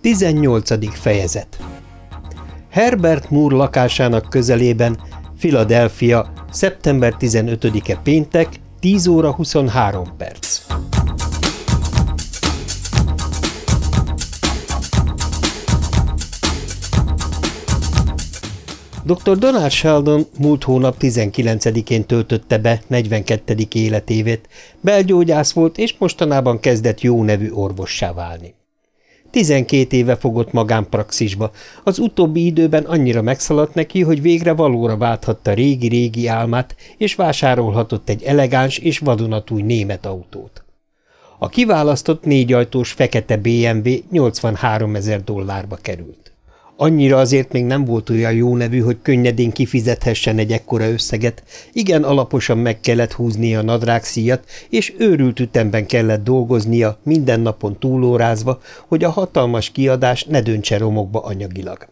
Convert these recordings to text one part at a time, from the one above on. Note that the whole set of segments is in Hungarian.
18. fejezet Herbert Moore lakásának közelében, Philadelphia, szeptember 15-e péntek, 10 óra 23 perc. Dr. Donald Sheldon múlt hónap 19-én töltötte be 42. életévét, belgyógyász volt, és mostanában kezdett jó nevű orvossá válni. Tizenkét éve fogott magánpraxisba, az utóbbi időben annyira megszaladt neki, hogy végre valóra válthatta régi-régi álmát, és vásárolhatott egy elegáns és vadonatúj német autót. A kiválasztott négyajtós fekete BMW 83 ezer dollárba került. Annyira azért még nem volt olyan jó nevű, hogy könnyedén kifizethessen egy ekkora összeget, igen alaposan meg kellett húznia a nadrágszíjat, és őrült ütemben kellett dolgoznia, minden napon túlórázva, hogy a hatalmas kiadás ne döntse romokba anyagilag.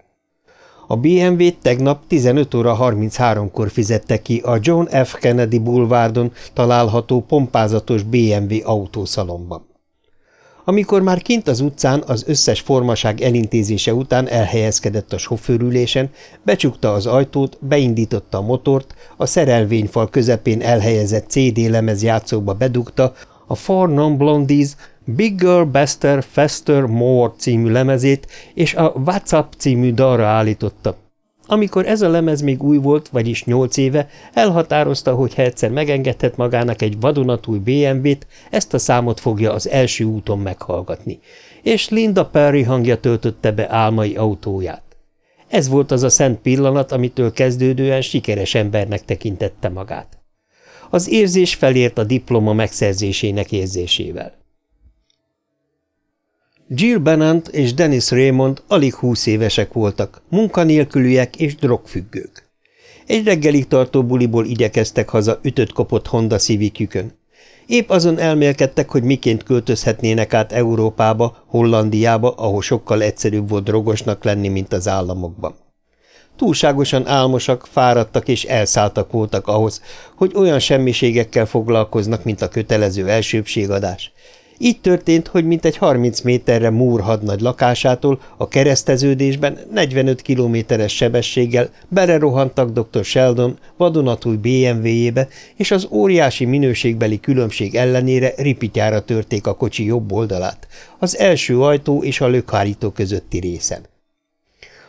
A BMW-t tegnap 15 óra 33-kor fizette ki a John F. Kennedy Boulevardon található pompázatos BMW autószalomban. Amikor már kint az utcán az összes formaság elintézése után elhelyezkedett a sofőrülésen, becsukta az ajtót, beindította a motort, a szerelvényfal közepén elhelyezett CD lemez játszóba bedugta a Four Non Blondies Bigger, Bester, Faster, More című lemezét, és a WhatsApp című dalra állította. Amikor ez a lemez még új volt, vagyis nyolc éve, elhatározta, hogy ha egyszer megengedhet magának egy vadonatúj BMW-t, ezt a számot fogja az első úton meghallgatni, és Linda Perry hangja töltötte be álmai autóját. Ez volt az a szent pillanat, amitől kezdődően sikeres embernek tekintette magát. Az érzés felért a diploma megszerzésének érzésével. Jill Benant és Dennis Raymond alig húsz évesek voltak, munkanélküliek és drogfüggők. Egy reggelig tartó buliból igyekeztek haza ütött-kopott Honda Civicjükön. Épp azon elmélkedtek, hogy miként költözhetnének át Európába, Hollandiába, ahol sokkal egyszerűbb volt drogosnak lenni, mint az államokban. Túlságosan álmosak, fáradtak és elszálltak voltak ahhoz, hogy olyan semmiségekkel foglalkoznak, mint a kötelező elsőbségadás, így történt, hogy mintegy 30 méterre Múr hadnagy lakásától a kereszteződésben 45 kilométeres sebességgel bererohantak dr. Sheldon vadonatúj BMW-jébe, és az óriási minőségbeli különbség ellenére ripityára törték a kocsi jobb oldalát, az első ajtó és a lökhárító közötti részen.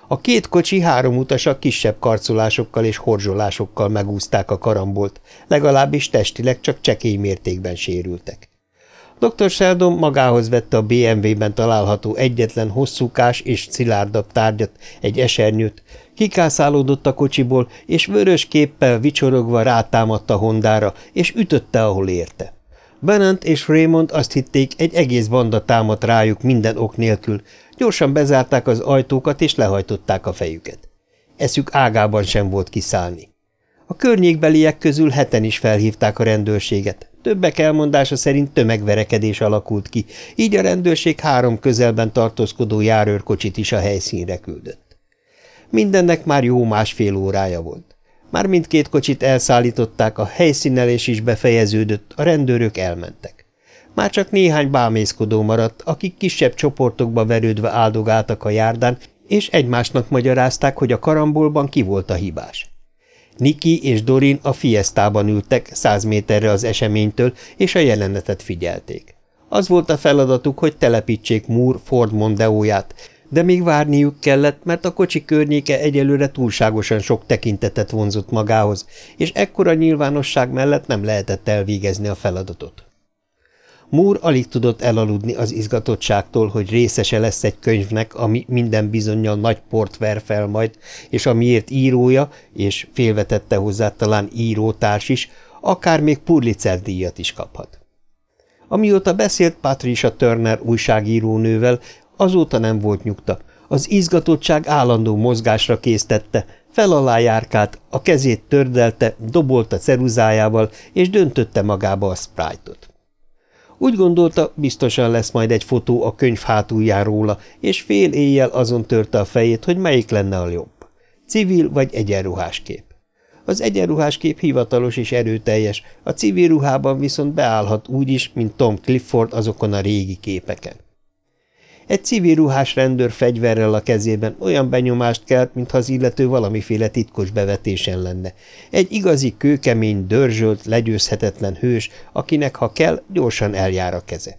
A két kocsi három utasa kisebb karcolásokkal és horzsolásokkal megúzták a karambolt, legalábbis testileg csak csekély mértékben sérültek. Dr. Sheldon magához vette a BMW-ben található egyetlen hosszúkás és szilárdabb tárgyat, egy esernyőt, kikászálódott a kocsiból, és vörös képpel vicsorogva rátámadta Hondára, és ütötte, ahol érte. Benant és Raymond azt hitték, egy egész banda támadt rájuk minden ok nélkül, gyorsan bezárták az ajtókat, és lehajtották a fejüket. Eszük ágában sem volt kiszállni. A környékbeliek közül heten is felhívták a rendőrséget. Többek elmondása szerint tömegverekedés alakult ki, így a rendőrség három közelben tartózkodó járőrkocsit is a helyszínre küldött. Mindennek már jó másfél órája volt. Már mindkét kocsit elszállították, a helyszínelés is befejeződött, a rendőrök elmentek. Már csak néhány bámészkodó maradt, akik kisebb csoportokba verődve áldogáltak a járdán, és egymásnak magyarázták, hogy a karambolban ki volt a hibás. Niki és Dorin a fiesztában ültek száz méterre az eseménytől, és a jelenetet figyelték. Az volt a feladatuk, hogy telepítsék Moore Ford Mondeóját, de még várniuk kellett, mert a kocsi környéke egyelőre túlságosan sok tekintetet vonzott magához, és ekkora nyilvánosság mellett nem lehetett elvégezni a feladatot. Moore alig tudott elaludni az izgatottságtól, hogy részese lesz egy könyvnek, ami minden bizonyal nagy port ver fel majd, és amiért írója, és félvetette hozzá talán írótárs is, akár még Pulitzer díjat is kaphat. Amióta beszélt Patricia Turner újságírónővel, azóta nem volt nyugta. Az izgatottság állandó mozgásra késztette, fel járkált, a kezét tördelte, dobolta ceruzájával, és döntötte magába a sprite-ot. Úgy gondolta, biztosan lesz majd egy fotó a könyv hátuljáróla, és fél éjjel azon törte a fejét, hogy melyik lenne a jobb. Civil vagy egyenruhás kép. Az egyenruhás kép hivatalos és erőteljes, a civil ruhában viszont beállhat úgy is, mint Tom Clifford azokon a régi képeken. Egy civil ruhás rendőr fegyverrel a kezében olyan benyomást kelt, mintha az illető valamiféle titkos bevetésen lenne. Egy igazi kőkemény, dörzsölt, legyőzhetetlen hős, akinek ha kell, gyorsan eljár a keze.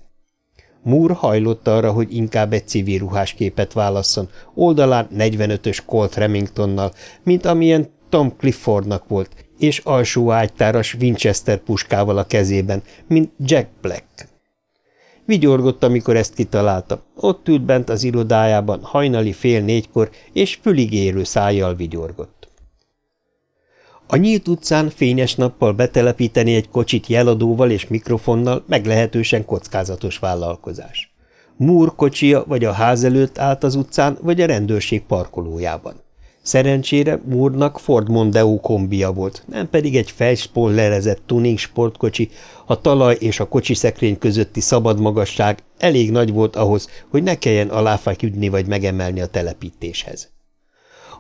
Moore hajlott arra, hogy inkább egy civil ruhás képet válasszon, oldalán 45-ös Colt Remingtonnal, mint amilyen Tom Cliffordnak volt, és alsó ágytáras Winchester puskával a kezében, mint Jack Black. Vigyorgott, amikor ezt kitalálta. Ott ült bent az irodájában hajnali fél négykor, és füligérő szájjal vigyorgott. A nyílt utcán fényes nappal betelepíteni egy kocsit jeladóval és mikrofonnal meglehetősen kockázatos vállalkozás. Múr kocsia vagy a ház előtt állt az utcán, vagy a rendőrség parkolójában. Szerencsére Moore-nak Ford Mondeo kombia volt, nem pedig egy fejspollerezett tuning sportkocsi, a talaj és a szekrény közötti szabad magasság elég nagy volt ahhoz, hogy ne kelljen aláfeküdni vagy megemelni a telepítéshez.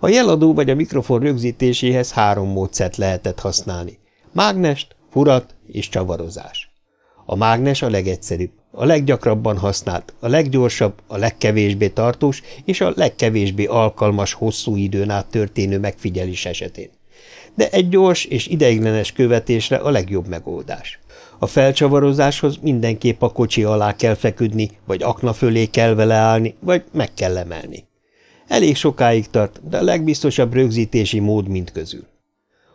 A jeladó vagy a mikrofon rögzítéséhez három módszert lehetett használni. Mágnest, furat és csavarozás. A mágnes a legegyszerűbb, a leggyakrabban használt, a leggyorsabb, a legkevésbé tartós és a legkevésbé alkalmas hosszú időn át történő megfigyelés esetén. De egy gyors és ideiglenes követésre a legjobb megoldás. A felcsavarozáshoz mindenképp a kocsi alá kell feküdni, vagy akna fölé kell vele állni, vagy meg kell emelni. Elég sokáig tart, de a legbiztosabb rögzítési mód mind közül.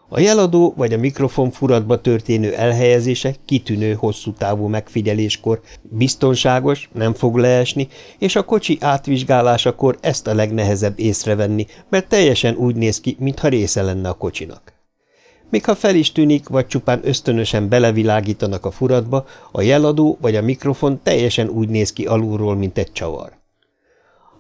A jeladó vagy a mikrofon furatba történő elhelyezése kitűnő hosszú távú megfigyeléskor biztonságos, nem fog leesni, és a kocsi átvizsgálásakor ezt a legnehezebb észrevenni, mert teljesen úgy néz ki, mintha része lenne a kocsinak. Még ha fel is tűnik, vagy csupán ösztönösen belevilágítanak a furatba, a jeladó vagy a mikrofon teljesen úgy néz ki alulról, mint egy csavar.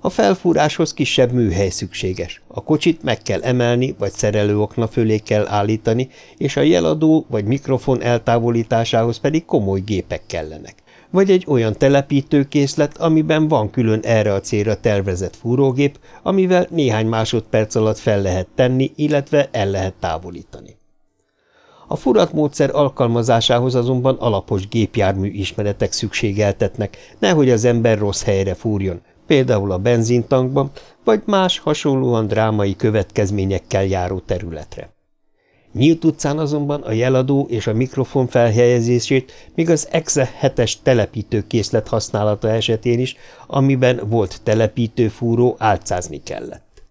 A felfúráshoz kisebb műhely szükséges. A kocsit meg kell emelni, vagy szerelőokna fölé kell állítani, és a jeladó vagy mikrofon eltávolításához pedig komoly gépek kellenek. Vagy egy olyan telepítőkészlet, amiben van külön erre a célra tervezett fúrógép, amivel néhány másodperc alatt fel lehet tenni, illetve el lehet távolítani. A furatmódszer alkalmazásához azonban alapos gépjármű ismeretek szükségeltetnek, nehogy az ember rossz helyre fúrjon, például a benzintankban, vagy más hasonlóan drámai következményekkel járó területre. Nyílt utcán azonban a jeladó és a mikrofon felhelyezését még az EXE 7-es telepítőkészlet használata esetén is, amiben volt telepítőfúró, álcázni kellett.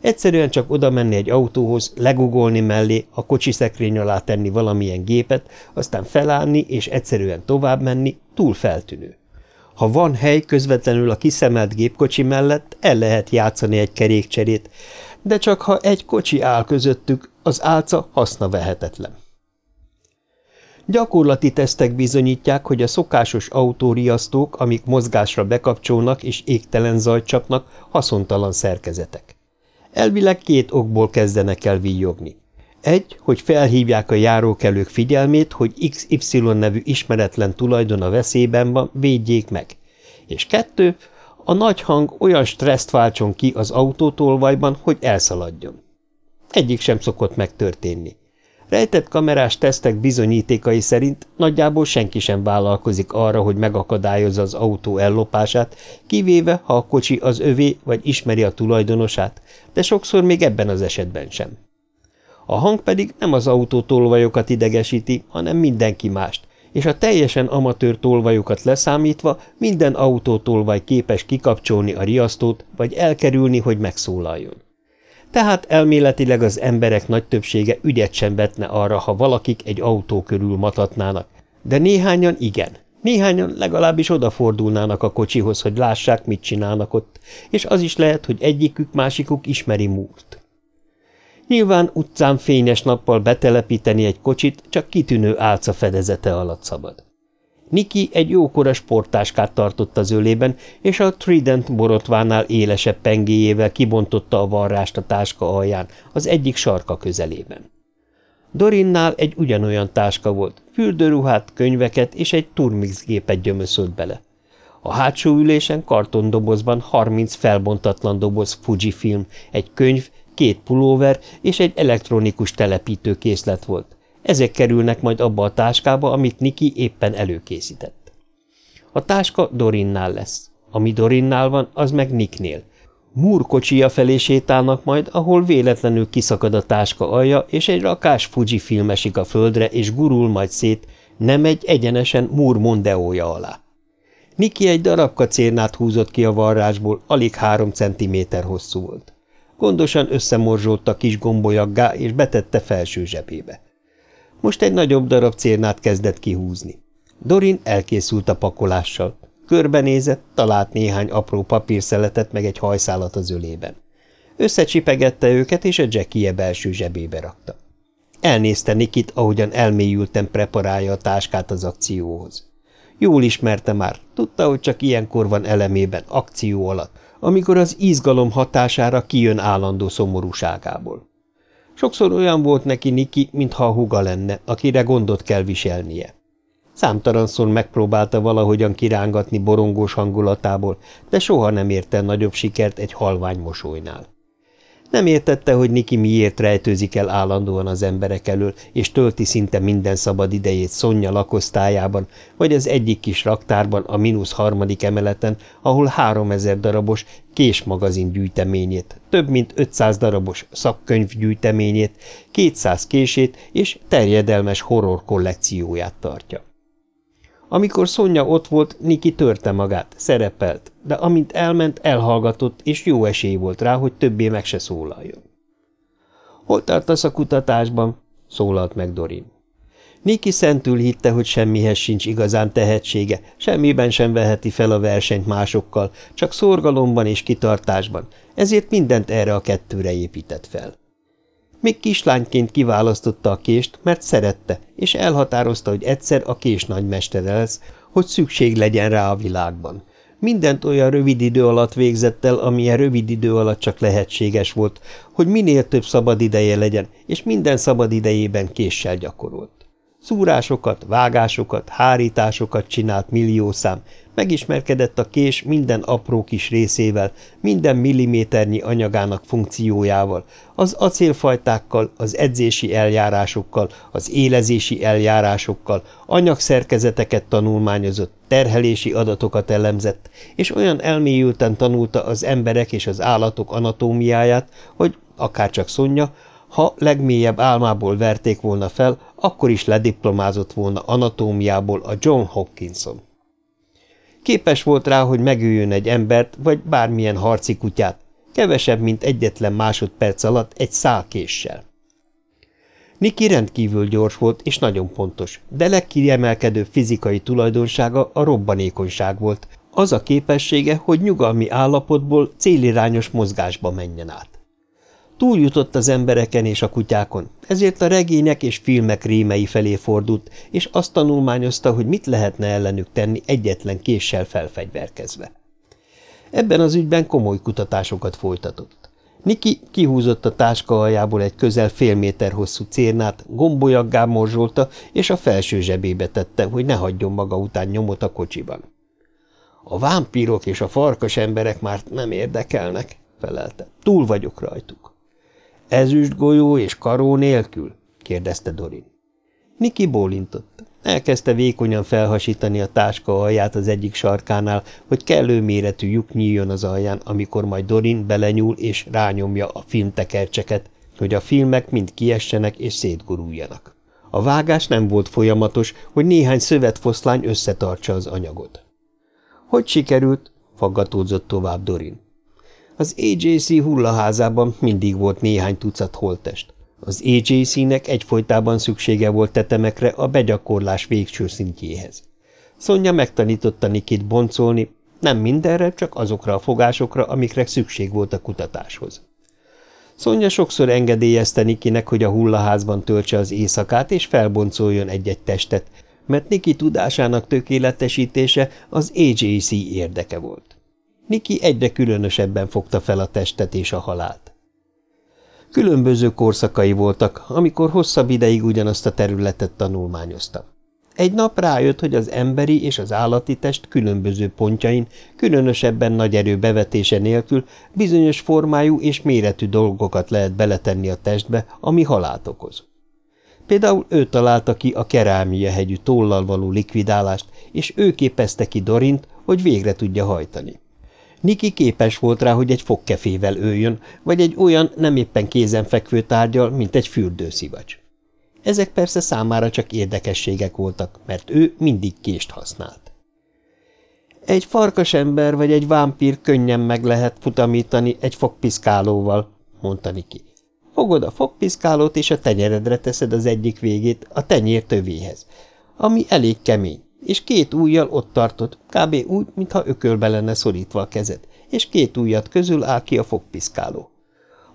Egyszerűen csak oda menni egy autóhoz, legugolni mellé, a kocsi szekrény alá tenni valamilyen gépet, aztán felállni és egyszerűen tovább menni, túl feltűnő. Ha van hely közvetlenül a kiszemelt gépkocsi mellett, el lehet játszani egy kerékcserét, de csak ha egy kocsi áll közöttük, az álca haszna vehetetlen. Gyakorlati tesztek bizonyítják, hogy a szokásos autóriasztók, amik mozgásra bekapcsolnak és égtelen zajt csapnak, haszontalan szerkezetek. Elvileg két okból kezdenek el víjogni. Egy, hogy felhívják a járókelők figyelmét, hogy XY nevű ismeretlen tulajdon a veszélyben van, védjék meg. És kettő, a nagy hang olyan stresszt váltson ki az autótolvajban, hogy elszaladjon. Egyik sem szokott megtörténni. Rejtett kamerás tesztek bizonyítékai szerint nagyjából senki sem vállalkozik arra, hogy megakadályozza az autó ellopását, kivéve, ha a kocsi az övé vagy ismeri a tulajdonosát, de sokszor még ebben az esetben sem. A hang pedig nem az autó tolvajokat idegesíti, hanem mindenki mást, és a teljesen amatőr tolvajokat leszámítva minden autótolvaj képes kikapcsolni a riasztót, vagy elkerülni, hogy megszólaljon. Tehát elméletileg az emberek nagy többsége ügyet sem vetne arra, ha valakik egy autó körül matatnának, de néhányan igen. Néhányan legalábbis odafordulnának a kocsihoz, hogy lássák, mit csinálnak ott, és az is lehet, hogy egyikük másikuk ismeri múlt. Nyilván utcán fényes nappal betelepíteni egy kocsit csak kitűnő álca fedezete alatt szabad. Niki egy jókora sporttáskát tartott az ölében, és a Trident borotvánál élesebb pengéjével kibontotta a varrást a táska alján, az egyik sarka közelében. Dorinnál egy ugyanolyan táska volt, fürdőruhát, könyveket és egy turmix gépet gyömöszölt bele. A hátsó ülésen kartondobozban 30 felbontatlan doboz Fujifilm, egy könyv, két pulóver és egy elektronikus telepítőkészlet volt. Ezek kerülnek majd abba a táskába, amit Niki éppen előkészített. A táska Dorinnál lesz. Ami Dorinnál van, az meg Nicknél. Múr kocsija felé sétálnak majd, ahol véletlenül kiszakad a táska alja, és egy rakás Fuji filmesik a földre, és gurul majd szét, nem egy egyenesen Múr mondeója alá. Niki egy darab kacérnát húzott ki a varrásból, alig három centiméter hosszú volt. Gondosan összemorzsolta kis gombolyaggá, és betette felső zsebébe. Most egy nagyobb darab cérnát kezdett kihúzni. Dorin elkészült a pakolással. Körbenézett, talált néhány apró papírszeletet meg egy hajszálat az ölében. Összecsipegette őket, és a Jackie belső zsebébe rakta. Elnézte Nikit, ahogyan elmélyülten preparálja a táskát az akcióhoz. Jól ismerte már, tudta, hogy csak ilyenkor van elemében, akció alatt, amikor az izgalom hatására kijön állandó szomorúságából. Sokszor olyan volt neki Niki, mintha a huga lenne, akire gondot kell viselnie. Számtalanszor megpróbálta valahogyan kirángatni borongós hangulatából, de soha nem érte nagyobb sikert egy halvány mosolynál. Nem értette, hogy Niki miért rejtőzik el állandóan az emberek elől, és tölti szinte minden szabad idejét Szonya lakosztályában, vagy az egyik kis raktárban a mínusz harmadik emeleten, ahol három ezer darabos késmagazin gyűjteményét, több mint 500 darabos szakkönyv gyűjteményét, 200 kését és terjedelmes horror kollekcióját tartja. Amikor Szonya ott volt, Niki törte magát, szerepelt, de amint elment, elhallgatott, és jó esély volt rá, hogy többé meg se szólaljon. – Hol tartasz a kutatásban? – szólalt meg Dorin. Niki szentül hitte, hogy semmihez sincs igazán tehetsége, semmiben sem veheti fel a versenyt másokkal, csak szorgalomban és kitartásban, ezért mindent erre a kettőre épített fel. Még kislányként kiválasztotta a kést, mert szerette, és elhatározta, hogy egyszer a kés nagymestere lesz, hogy szükség legyen rá a világban. Mindent olyan rövid idő alatt végzett el, amilyen rövid idő alatt csak lehetséges volt, hogy minél több szabad ideje legyen, és minden szabad idejében késsel gyakorolt. Szúrásokat, vágásokat, hárításokat csinált milliószám, megismerkedett a kés minden apró kis részével, minden milliméternyi anyagának funkciójával, az acélfajtákkal, az edzési eljárásokkal, az élezési eljárásokkal, anyagszerkezeteket tanulmányozott, terhelési adatokat elemzett, és olyan elmélyülten tanulta az emberek és az állatok anatómiáját, hogy, akárcsak Szonya, ha legmélyebb álmából verték volna fel, akkor is lediplomázott volna anatómiából a John Hopkinson. Képes volt rá, hogy megüljön egy embert, vagy bármilyen harci kutyát, kevesebb, mint egyetlen másodperc alatt egy szálkéssel. Niki rendkívül gyors volt és nagyon pontos, de legkiemelkedőbb fizikai tulajdonsága a robbanékonyság volt, az a képessége, hogy nyugalmi állapotból célirányos mozgásba menjen át. Túljutott az embereken és a kutyákon, ezért a regények és filmek rémei felé fordult, és azt tanulmányozta, hogy mit lehetne ellenük tenni egyetlen késsel felfegyverkezve. Ebben az ügyben komoly kutatásokat folytatott. Niki kihúzott a táska aljából egy közel fél méter hosszú cérnát, gombolyaggá morzsolta, és a felső zsebébe tette, hogy ne hagyjon maga után nyomot a kocsiban. A vámpírok és a farkas emberek már nem érdekelnek, felelte. Túl vagyok rajtuk. Ezüst golyó és karó nélkül? kérdezte Dorin. Niki bólintott. Elkezdte vékonyan felhasítani a táska alját az egyik sarkánál, hogy kellő méretű lyuk nyíljon az alján, amikor majd Dorin belenyúl és rányomja a filmtekercseket, hogy a filmek mind kiessenek és szétguruljanak. A vágás nem volt folyamatos, hogy néhány szövetfoszlány összetartsa az anyagot. – Hogy sikerült? – faggatódzott tovább Dorin. Az AJC hullaházában mindig volt néhány tucat holtest. Az AJC-nek egyfolytában szüksége volt tetemekre a begyakorlás végső szintjéhez. Szonya megtanította Nikit boncolni, nem mindenre, csak azokra a fogásokra, amikre szükség volt a kutatáshoz. Szonya sokszor engedélyezte Nikinek, hogy a hullaházban töltse az éjszakát, és felboncoljon egy-egy testet, mert Niki tudásának tökéletesítése az AJC érdeke volt. Niki egyre különösebben fogta fel a testet és a halált. Különböző korszakai voltak, amikor hosszabb ideig ugyanazt a területet tanulmányozta. Egy nap rájött, hogy az emberi és az állati test különböző pontjain, különösebben nagy erő bevetése nélkül bizonyos formájú és méretű dolgokat lehet beletenni a testbe, ami halált okoz. Például ő találta ki a kerámia hegyű tollal való likvidálást, és ő képezte ki Dorint, hogy végre tudja hajtani. Niki képes volt rá, hogy egy fogkefével öljön, vagy egy olyan nem éppen kézenfekvő tárgyal, mint egy fürdőszivacs. Ezek persze számára csak érdekességek voltak, mert ő mindig kést használt. Egy farkasember vagy egy vámpír könnyen meg lehet futamítani egy fogpiszkálóval, mondta Niki. Fogod a fogpiszkálót, és a tenyeredre teszed az egyik végét a tenyér tövéhez, ami elég kemény, és két ujjal ott tartod, kb. úgy, mintha ökölbe lenne szorítva a kezed, és két ujjat közül áll ki a fogpiszkáló.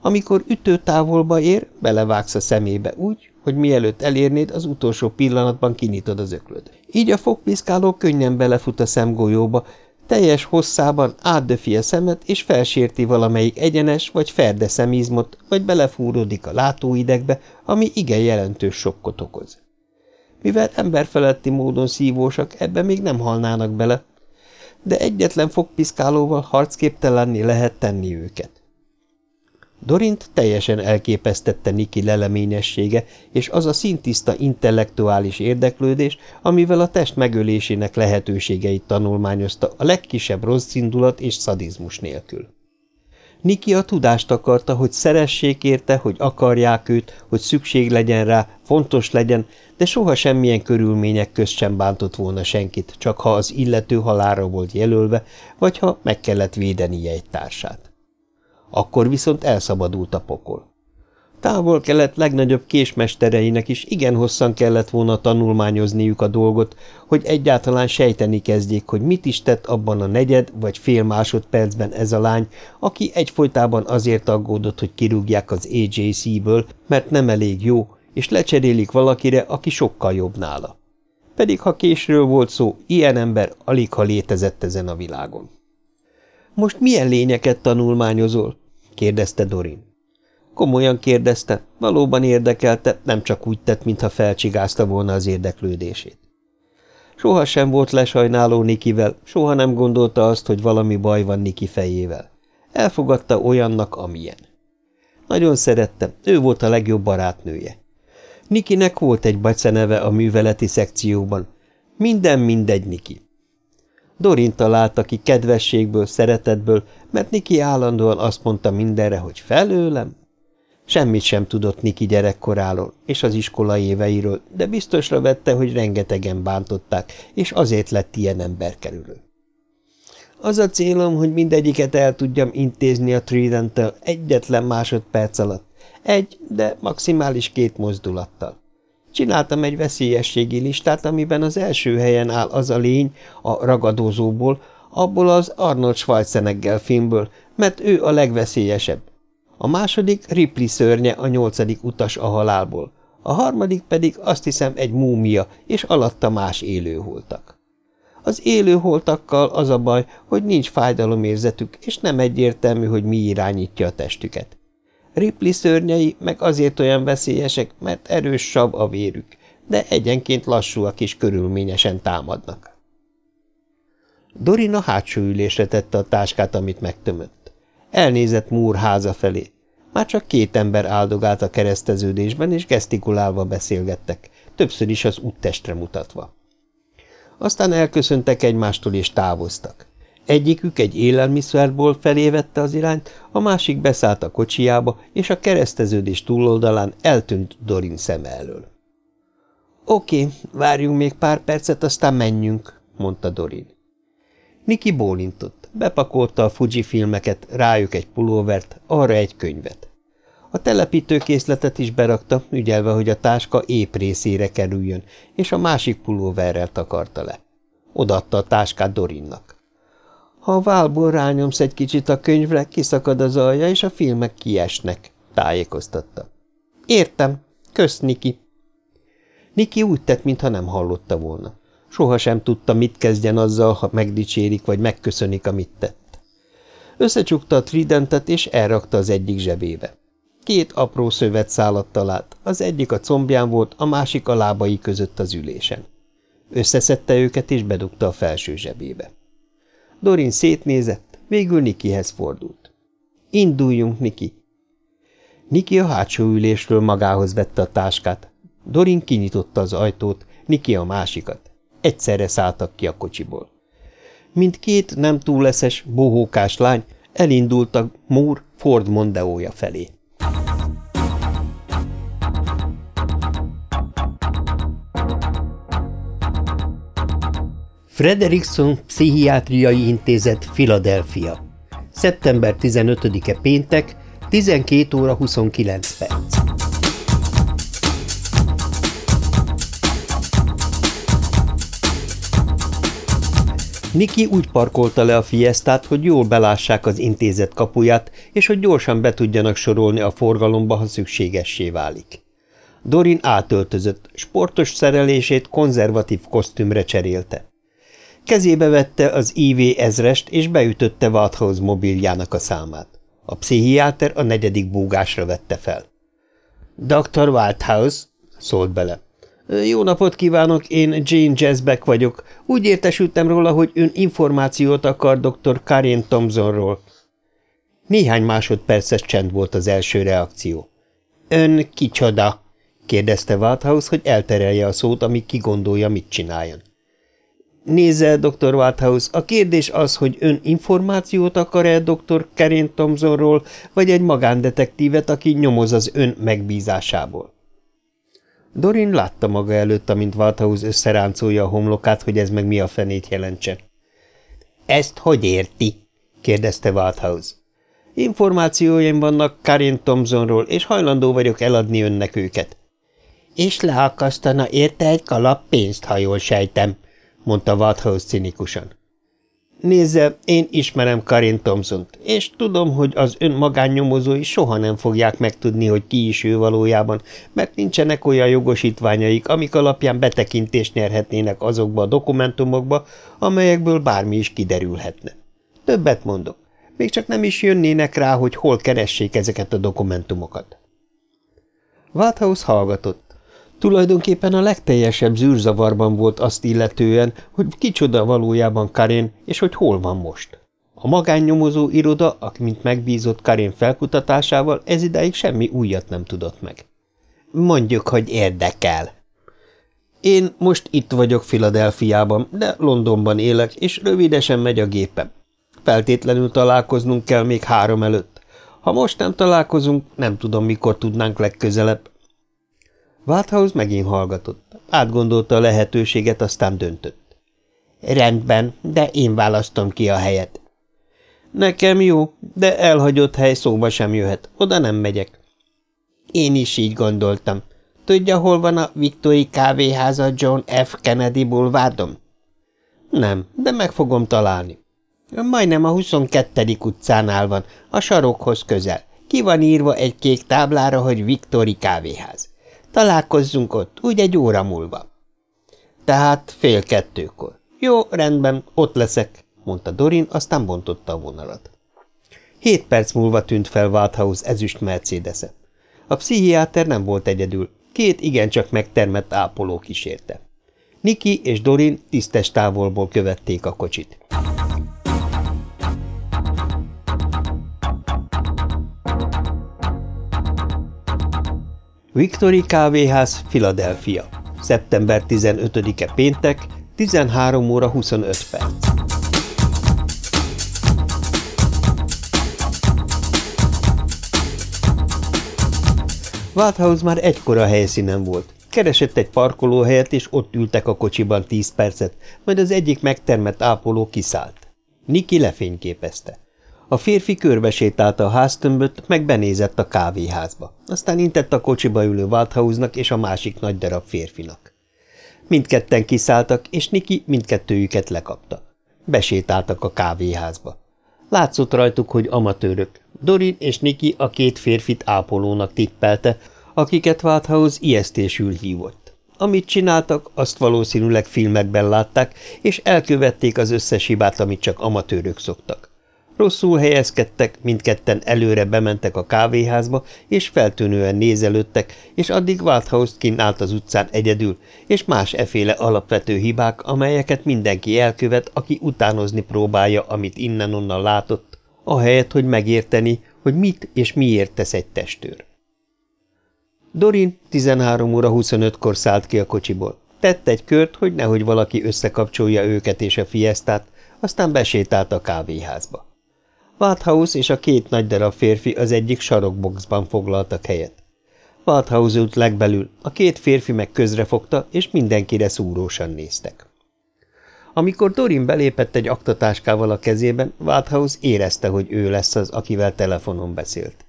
Amikor ütőtávolba ér, belevágsz a szemébe úgy, hogy mielőtt elérnéd, az utolsó pillanatban kinyitod az öklöd. Így a fogpiszkáló könnyen belefut a szemgolyóba, teljes hosszában átdöfi a szemet, és felsérti valamelyik egyenes vagy ferde szemizmot, vagy belefúródik a látóidegbe, ami igen jelentős sokkot okoz. Mivel emberfeletti módon szívósak, ebbe még nem halnának bele, de egyetlen fogpiszkálóval harcképtelenni lehet tenni őket. Dorint teljesen elképesztette Niki leleményessége, és az a szintiszta intellektuális érdeklődés, amivel a test megölésének lehetőségeit tanulmányozta a legkisebb rossz indulat és szadizmus nélkül. Niki a tudást akarta, hogy szeressék érte, hogy akarják őt, hogy szükség legyen rá, fontos legyen, de soha semmilyen körülmények közt sem bántott volna senkit, csak ha az illető halára volt jelölve, vagy ha meg kellett védenie egy társát. Akkor viszont elszabadult a pokol. Távol-kelet legnagyobb késmestereinek is igen hosszan kellett volna tanulmányozniuk a dolgot, hogy egyáltalán sejteni kezdjék, hogy mit is tett abban a negyed vagy fél másodpercben ez a lány, aki egyfolytában azért aggódott, hogy kirúgják az AJC-ből, mert nem elég jó, és lecserélik valakire, aki sokkal jobb nála. Pedig ha késről volt szó, ilyen ember alig ha létezett ezen a világon. Most milyen lényeket tanulmányozol? kérdezte Dorin. Komolyan kérdezte, valóban érdekelte, nem csak úgy tett, mintha felcsigázta volna az érdeklődését. Soha sem volt lesajnáló Nikivel, soha nem gondolta azt, hogy valami baj van Niki fejével. Elfogadta olyannak, amilyen. Nagyon szerette, ő volt a legjobb barátnője. Nikinek volt egy baceneve a műveleti szekcióban. Minden mindegy Niki. Dorin találta ki kedvességből, szeretetből, mert Niki állandóan azt mondta mindenre, hogy felőlem. Semmit sem tudott Niki gyerekkoráról és az iskola éveiről, de biztosra vette, hogy rengetegen bántották, és azért lett ilyen emberkerülő. Az a célom, hogy mindegyiket el tudjam intézni a trident egyetlen másodperc alatt, egy, de maximális két mozdulattal. Csináltam egy veszélyességi listát, amiben az első helyen áll az a lény a ragadozóból, abból az Arnold Schwarzenegger filmből, mert ő a legveszélyesebb. A második Ripley szörnye a nyolcadik utas a halálból, a harmadik pedig azt hiszem egy múmia, és alatta más élőholtak. Az élőholtakkal az a baj, hogy nincs fájdalomérzetük, és nem egyértelmű, hogy mi irányítja a testüket. Ripley szörnyei meg azért olyan veszélyesek, mert erős sav a vérük, de egyenként lassúak és körülményesen támadnak. Dorina hátsó ülésre tette a táskát, amit megtömött. Elnézett Múr háza felé. Már csak két ember áldogált a kereszteződésben, és gesztikulálva beszélgettek, többször is az úttestre mutatva. Aztán elköszöntek egymástól, és távoztak. Egyikük egy élelmiszerból felé vette az irányt, a másik beszállt a kocsiába, és a kereszteződés túloldalán eltűnt Dorin szem elől. Oké, várjunk még pár percet, aztán menjünk, mondta Dorin. Niki bólintott, bepakolta a Fuji filmeket, rájuk egy pulóvert, arra egy könyvet. A telepítőkészletet is berakta, ügyelve, hogy a táska épp részére kerüljön, és a másik pulóverrel takarta le. Odaadta a táskát Dorinnak. Ha a válból rányomsz egy kicsit a könyvre, kiszakad az alja, és a filmek kiesnek, tájékoztatta. Értem. Kösz, Niki. Niki úgy tett, mintha nem hallotta volna. Soha sem tudta, mit kezdjen azzal, ha megdicsérik, vagy megköszönik, amit tett. Összecsukta a tridentet, és elrakta az egyik zsebébe. Két apró szövet szállat talált, az egyik a combján volt, a másik a lábai között az ülésen. Összeszedte őket, és bedugta a felső zsebébe. Dorin szétnézett, végül Nikihez fordult. Induljunk, Niki! Niki a hátsó ülésről magához vette a táskát. Dorin kinyitotta az ajtót, Niki a másikat. Egyszerre szálltak ki a kocsiból. mint két nem túleszes, bohókás lány elindultak Moore Ford Mondeója felé. Frederickson Pszichiátriai Intézet, Philadelphia. Szeptember 15-e péntek, 12 óra 29 perc. Niki úgy parkolta le a fiesztát, hogy jól belássák az intézet kapuját, és hogy gyorsan be tudjanak sorolni a forgalomba, ha szükségessé válik. Dorin átöltözött, sportos szerelését konzervatív kosztümre cserélte. Kezébe vette az IV ezrest, és beütötte Wathouse mobiljának a számát. A pszichiáter a negyedik búgásra vette fel. – Dr. Wathouse – szólt bele. – Jó napot kívánok, én Jane Jezbeck vagyok. Úgy értesültem róla, hogy ön információt akar dr. Karin Thompsonról. Néhány másodperces csend volt az első reakció. – Ön kicsoda? – kérdezte Wathouse, hogy elterelje a szót, amíg kigondolja, mit csináljon. Nézze, dr. Wathouse, a kérdés az, hogy ön információt akar-e dr. Karen Thompsonról, vagy egy magándetektívet, aki nyomoz az ön megbízásából. Dorin látta maga előtt, amint Wathouse összeráncolja a homlokát, hogy ez meg mi a fenét jelentse. – Ezt hogy érti? – kérdezte Wathouse. – Információim vannak Karen Thompsonról, és hajlandó vagyok eladni önnek őket. – És leakasztana érte egy kalap pénzt, ha jól sejtem – mondta Wathouse cinikusan. Nézze, én ismerem Karin Thompson-t, és tudom, hogy az ön magánnyomozói soha nem fogják megtudni, hogy ki is ő valójában, mert nincsenek olyan jogosítványaik, amik alapján betekintést nyerhetnének azokba a dokumentumokba, amelyekből bármi is kiderülhetne. Többet mondok, még csak nem is jönnének rá, hogy hol keressék ezeket a dokumentumokat. Wathouse hallgatott. Tulajdonképpen a legteljesebb zűrzavarban volt azt illetően, hogy kicsoda valójában Karin, és hogy hol van most. A magánnyomozó iroda, mint megbízott Karin felkutatásával, ez idáig semmi újat nem tudott meg. Mondjuk, hogy érdekel. Én most itt vagyok Filadelfiában, de Londonban élek, és rövidesen megy a gépem. Feltétlenül találkoznunk kell még három előtt. Ha most nem találkozunk, nem tudom, mikor tudnánk legközelebb. Wathouse megint hallgatott. Átgondolta a lehetőséget, aztán döntött. Rendben, de én választom ki a helyet. Nekem jó, de elhagyott hely szóba sem jöhet. Oda nem megyek. Én is így gondoltam. Tudja, hol van a Victory kávéháza John F. Kennedy bulvádon? Nem, de meg fogom találni. Majdnem a 22. utcánál van, a sarokhoz közel. Ki van írva egy kék táblára, hogy Victory kávéház. Találkozzunk ott, úgy egy óra múlva. Tehát fél kettőkor. Jó, rendben, ott leszek, mondta Dorin, aztán bontotta a vonalat. Hét perc múlva tűnt fel Walthouse ezüst mercedes -e. A pszichiáter nem volt egyedül, két igencsak megtermett ápoló kísérte. Niki és Dorin tisztes távolból követték a kocsit. Victory Kávéház, Philadelphia. Szeptember 15-e péntek, 13 óra 25 perc. Walthouse már egykor a helyszínen volt. Keresett egy parkolóhelyet, és ott ültek a kocsiban tíz percet, majd az egyik megtermett ápoló kiszállt. Niki lefényképezte. A férfi körbesétálta a háztömböt, meg benézett a kávéházba. Aztán intett a kocsiba ülő Waldhausnak és a másik nagy darab férfinak. Mindketten kiszálltak, és Niki mindkettőjüket lekapta. Besétáltak a kávéházba. Látszott rajtuk, hogy amatőrök. Dorin és Niki a két férfit ápolónak tippelte, akiket Waldhaus ijesztésül hívott. Amit csináltak, azt valószínűleg filmekben látták, és elkövették az összes hibát, amit csak amatőrök szoktak. Rosszul helyezkedtek, mindketten előre bementek a kávéházba, és feltűnően nézelődtek, és addig Walthouse kint állt az utcán egyedül, és más eféle alapvető hibák, amelyeket mindenki elkövet, aki utánozni próbálja, amit innen-onnan látott, ahelyett, hogy megérteni, hogy mit és miért tesz egy testőr. Dorin 13 óra 25-kor szállt ki a kocsiból. Tett egy kört, hogy nehogy valaki összekapcsolja őket és a fiesztát, aztán besétált a kávéházba. Walthouse és a két nagy darab férfi az egyik sarokboxban foglaltak helyet. Walthouse ült legbelül, a két férfi meg közrefogta, és mindenkire szúrósan néztek. Amikor Dorin belépett egy aktatáskával a kezében, Walthouse érezte, hogy ő lesz az, akivel telefonon beszélt.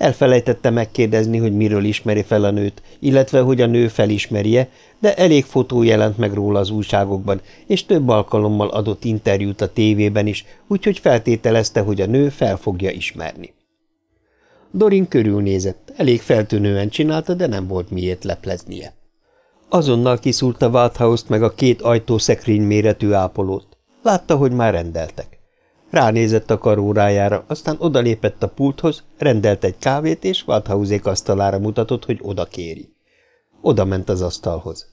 Elfelejtette megkérdezni, hogy miről ismeri fel a nőt, illetve hogy a nő felismerje, de elég fotó jelent meg róla az újságokban, és több alkalommal adott interjút a tévében is, úgyhogy feltételezte, hogy a nő fel fogja ismerni. Dorin körülnézett, elég feltűnően csinálta, de nem volt miért lepleznie. Azonnal kiszúrta Walthouse-t meg a két ajtószekrény méretű ápolót. Látta, hogy már rendeltek. Ránézett a karórájára, aztán odalépett a pulthoz, rendelt egy kávét, és Walthausék asztalára mutatott, hogy oda kéri. Oda ment az asztalhoz.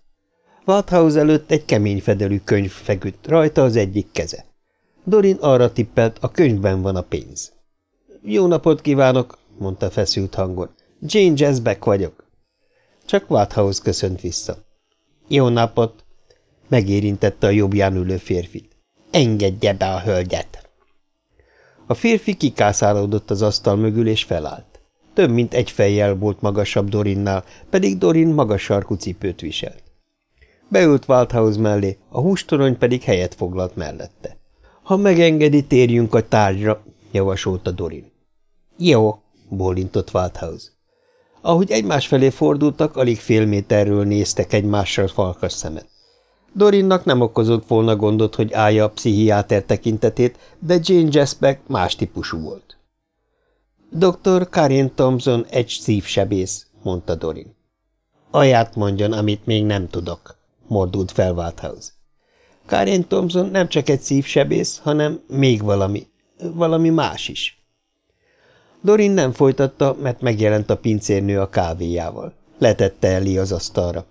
Walthouse előtt egy kemény fedelű könyv feküdt, rajta az egyik keze. Dorin arra tippelt, a könyvben van a pénz. – Jó napot kívánok! – mondta feszült hangon. – Jane Jazzbeck vagyok. Csak Walthouse köszönt vissza. – Jó napot! – megérintette a jobbján ülő férfit. – Engedje be a hölgyet! A férfi kikászálódott az asztal mögül, és felállt. Több mint egy fejjel volt magasabb Dorinnál, pedig Dorin magas sarkú cipőt viselt. Beült Waldhaus mellé, a hústorony pedig helyet foglalt mellette. Ha megengedi, térjünk a tárgyra, javasolta Dorin. Jó, bólintott Waldhaus. Ahogy egymás felé fordultak, alig fél méterről néztek egymással falkas szemet. Dorinnak nem okozott volna gondot, hogy állja a pszichiáter tekintetét, de Jane Jasbeck más típusú volt. Dr. Karin Thompson egy szívsebész, mondta Dorin. Aját mondjon, amit még nem tudok, mordult fel Walthouse. Karin Thompson nem csak egy szívsebész, hanem még valami, valami más is. Dorin nem folytatta, mert megjelent a pincérnő a kávéjával. Letette Eli az asztalra.